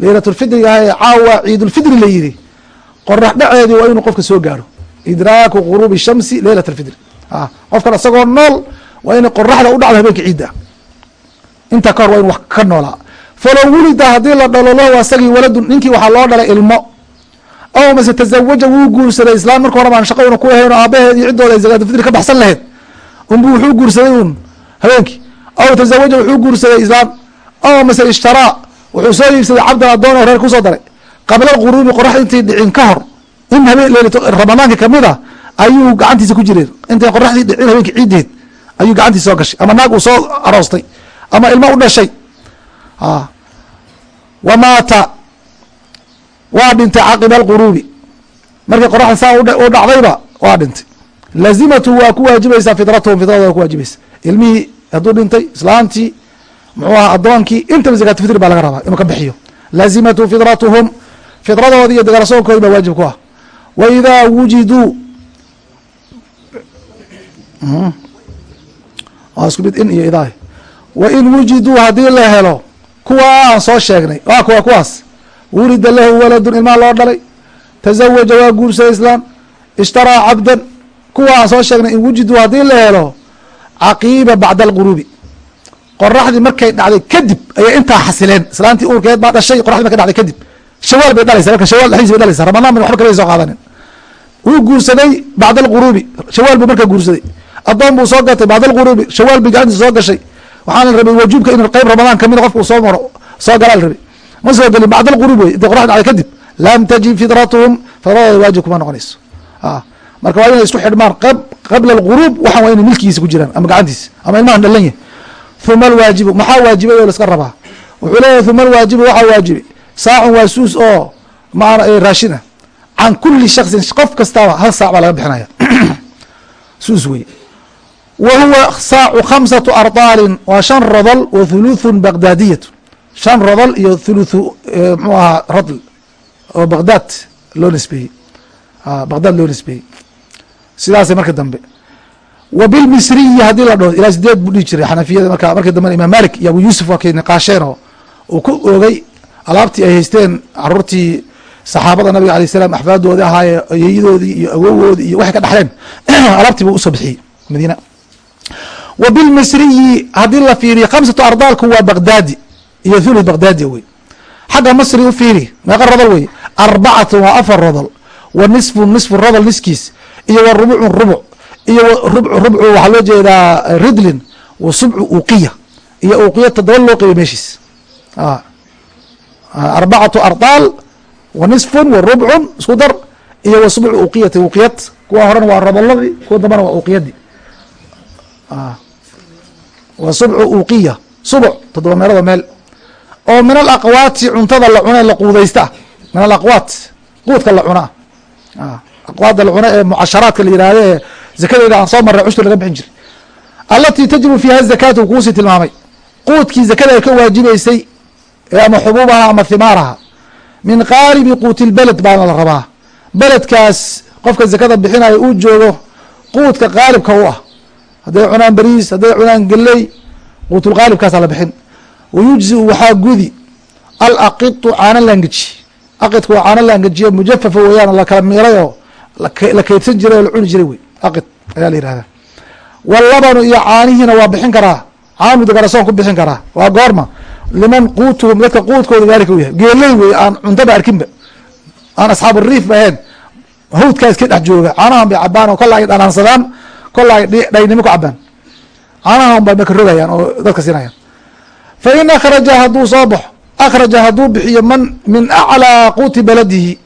leylatulfidriga ah ee caawa ciidulfidri la yidhi qorax dhaceedii waa inuu qofka soo gaaro. Idraaku guruubi shamsi leylat alfidri qofkan isagoo nool waa inay qoraxda u dhacdo habeenka ciidda. Intaa ka hor waa inu wax ka noolaa falow wulida haddii la dhalo lahu asagii waladun ninkii waxaa loo dhalay ilmo aw mase tazawaja wuu guursaday islaan marka hore baan shaqa una ku ahayn oo aabaheed iyo ciddooda ay zakaatulfidri ka baxsan lahayd unbu wuxuu guursaday un habeenkii aw tazawaja wuxuu guursaday islaan aw mase ishtaraa wuxuu soo iibsaday cabdan addoon oo reer ku soo daray qabla alquruubi qoraxda intay dhicin ka hor in habeen ramadaanka ka mid a ayuu gacantiisa ku jireen intay qoraxdii dhicin habeenka ciiddeed ayuu gacantiisa soo gashay ama naag uu soo aroostay ama ilmo u dhashay wa waa dhintay caqiba alquruubi markii qoraxda saa u dhacdayba waa dhintay. Laazimatu waa ku waajibaysaa fitratuhum fitradooda waa ku waajibaysa ilmihii hadduu dhintay islaantii muxuu aha addoonkii intaba zakatu fitri baa laga rabaa inuu ka bixiyo. Laazimatu fitratuhum fitradoodi iyo dagaalsoonkoodi baa waajib ku ah. Wa idaa wujiduu waa isku mid in iyo idaa. Wa in wujiduu haddii la helo kuwa aan soo sheegnay. Waa kuwa kuwaas. Wulida lahu waladun ilmaha loo dhalay. Tazawaja waa guursaday islaam. Ishtaraa cabdan. Kuwa aan soo sheegnay in wujiduu haddii la helo caqiiba bacda alquruubi. Qoraxdii markay dhacday kadib ayay intaa xasileen. Islaantii uurkeed baa dhashay qoraxdii markay dhacday kadib. Shawaal bay dhalaysa marka shawaal dhexdiis bay dhalaysa ramadaan ba waxba kale soo qaadanin. Wuu guursaday bacda alquruubi. Shawaal buu markaa guursaday. Addoon buu soo gatay bacda alquruubi. Shawaal bay gacantiisa soo gashay waxaana rabay wajuubka in qeyb ramadaan kamida qofka uu soo maro soo galaa la rabay ma soo gelin bacda alquruub wey intay qoraxda dhacday kadib lam tajib fidratuhum fidradooda waajib kuma noqonayso. Marka waa inay isku xidhmaan qabla alquruub waxan waa inay milkigiisa ku jiraan ama gacantiisa ama ilmahan dhalan yahy uma alwaajibu maxaa waajibay oo laska rabaa? Wuxuu leeyahy uma alwaajibu waxaa waajibay saacun waa suus oo maana raashin ah can kuli shaksin qof kastaba hal saac baa laga bixinaya. *coughs* Suus wey wa huwa saacu khamsatu ardaalin waa shan rodol wa thuluthun bagdaadiyatu shan rodol iyo thuluthu mxuu ahaa rodl oo bagdaad loo nisbeeyey bagdaad loo nisbeeyey sidaasay marka dambe wa bilmisriyi haddii la dhaho ilaa sideed buu dhihi jiray xanafiyada marka markii dambe imaam malik iyo abu yuusuf waa kay niqaasheen oo uu ku oogay alaabtii ay haysteen caruurtii saxaabada nabiga alay salam axfaadoodii ahaaye yeyadoodii iyo awowoodii iyo waxay ka dhexleen alaabtii u soo bixiyey wa bilmisriyi haddii la fiiriyo khamsatu ardaalku waa bagdaadi iyo thuluth bagdaadi wey xagga masri u fiiri meeqa rodol wey arbacatun waa afar rodol wa nisfu nisfu rodol niskiis iyo wa rubucun rubuc iyo rubcu waxaa loo jeedaa ridlin wa subcu uqiya iyo uqiya todoba loo qeybiy meeshiis arbacatu ardaal wa nisfun wa rubcun isku dar iyo wa subcu uqiyati uqiyad kuwa horena waa rodoladii kuwa dambana waa uqiyadii wa subcu uqiya. Subuc toddoba meeloodoo meel. Oo min alaqwaati cuntada la cuna la quudaysta. Min alaqwaat quudka la cuna ah aqwaada la cuna ee mucasharaadka la yihahdo ee zakadeeda aan soo marray cushta laga bixin jiray. Alatii tajibu fiiha zakaatu kuusii tilmaamay. Quudkii zakada ay ka waajibaysay ee ama xubuubaha ama himaaraha min qaalibi quuti lbeled baana la rabaa. Beledkaas qofka zakada bixinayo uu joogo quudka qaalibka u ah hadday cunaan beriis hadday cunaan geley quutulqaalibkaasaa la bixin. Wayujziu waxaa gudi alaqitu caano laangeji aqidku waa caano laangejiyo mujafafa weeyaan lakala miiray oo la keydsan jiray oo la cuni jiray wey. Aqid ayaa la yihahdaa walabanu iyo caanihiina waa bixin karaa. Caanu dagarasoon ku bixin karaa. Waa goorma. Liman quutuhum dadka quudkooda daalika u yahay geeley wey aan cuntaba arkinba. Aan asxaabu riif ba ahayn hawdkaa iska dhex jooga. Caanahan bay cabaan oo ay dhanaansadaan kolla ay dhaynimo ku cabaan caanahan rogayaan oo dadka siinayaan fa in hadduu soo baxo akhraja hadduu bixiyo man min aclaa quuti beladihi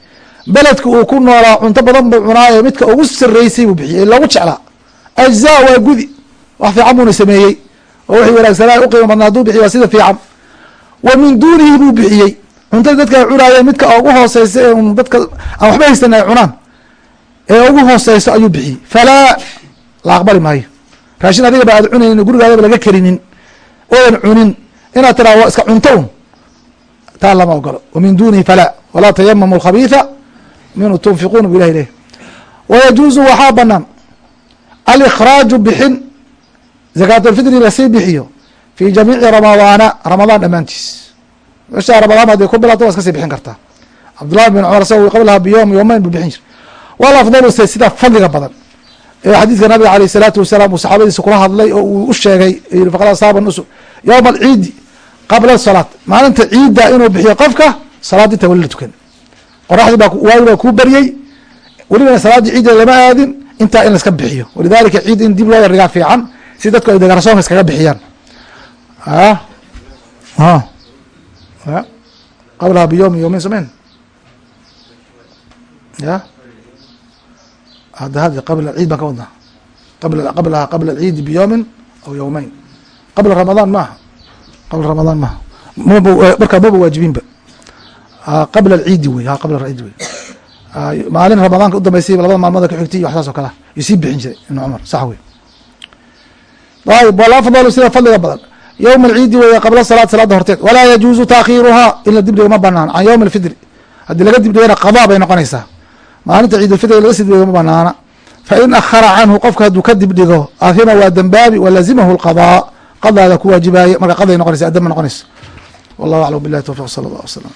beledka uu ku noolaa cunto badan buu cunaayo midka ugu sareysay buu bixiyey loogu jeclaa. Ajzaa waa gudi wax fiican buuna sameeyey oo wixii wanaagsanaa u qiimo badnaa hadduu bixiy waa sida fiican. Wa min duunihi buu bixiyey. Cuntada dadka ay cunaayeen midka ugu hooseysa ee cunaan ee ugu hooseyso ayuu bixiyey. Falaa la aqbali maayo. Raashin adiga ba aad cunaynin gurigaadaba laga karinin oodan cunin inaad tiraa waa iska cunto un taa lama ogolo. Wa min duunihi falaa walaa tayamamu alkhabiitha minhu tunfiquuna bu ilah leh wayajuuzu waxaa banaan alikhraaju bixin zakaatulfitri la sii bixiyo fi jamiici ramadaana ramadaan dhammaantiis. Meshaa ramadaan haday ku bilato waa iska sii bixin kartaa. Cabdullahi bin cumar isaga qablaha biyom yoomeyn buu bixin jir wal se sida fadliga badan xadiidka nabiga aleyh salaatu wasalaam uu saxaabadiisa kula hadlay oo uu u sheegay yii faqad asaaba nusuk yowma alciidi qabla salaat maalinta ciidda inuu bixiyo qofka salaad inta weli la tukan. Qoraxdii baa waagi baa kuu beryey welibana salaaddii ciidda lama aadin intaa in laiska bixiyo. Walidalika ciid in dib loo yarigaa fiican si dadku ay degarasoonka iskaga bixiyaan. Qablaha biyowmi yowmeyn samayn. Ya qabla ciid baan ka wadnaa qabla qablaha qabla alciidi biyowmin aw yowmeyn qabla ramadaan maaha qabla ramadaan maaha markaa maba waajibinba qabla alciidi wey ha qabla ciidi wey maalin ramadaanka udambeysay labada maalmood ka xigtay iyo waxsaas oo kalea yu sii bixin jiray ibn cumar sax wey ayb walafdalu sida fadliga badan yowma alciidi weeye qabla salaat salaada horteed walaa yajuuzu taakhiiruhaa in la dibdhigo ma banaan can yowmi alfidri haddii laga dibdhigana qadaa bay noqonaysaa maalinta ciidulfidri laga dibdhigo ma banaana. Fain akhara canhu qofka hadduu ka dibdhigo ahima waa dembaabi walazimahu lqadaa qadaada ku waajibaaye. Marka qaday noqonaysa adama noqonaysa wallahu aclam bilahi towfiq sala allah wasalam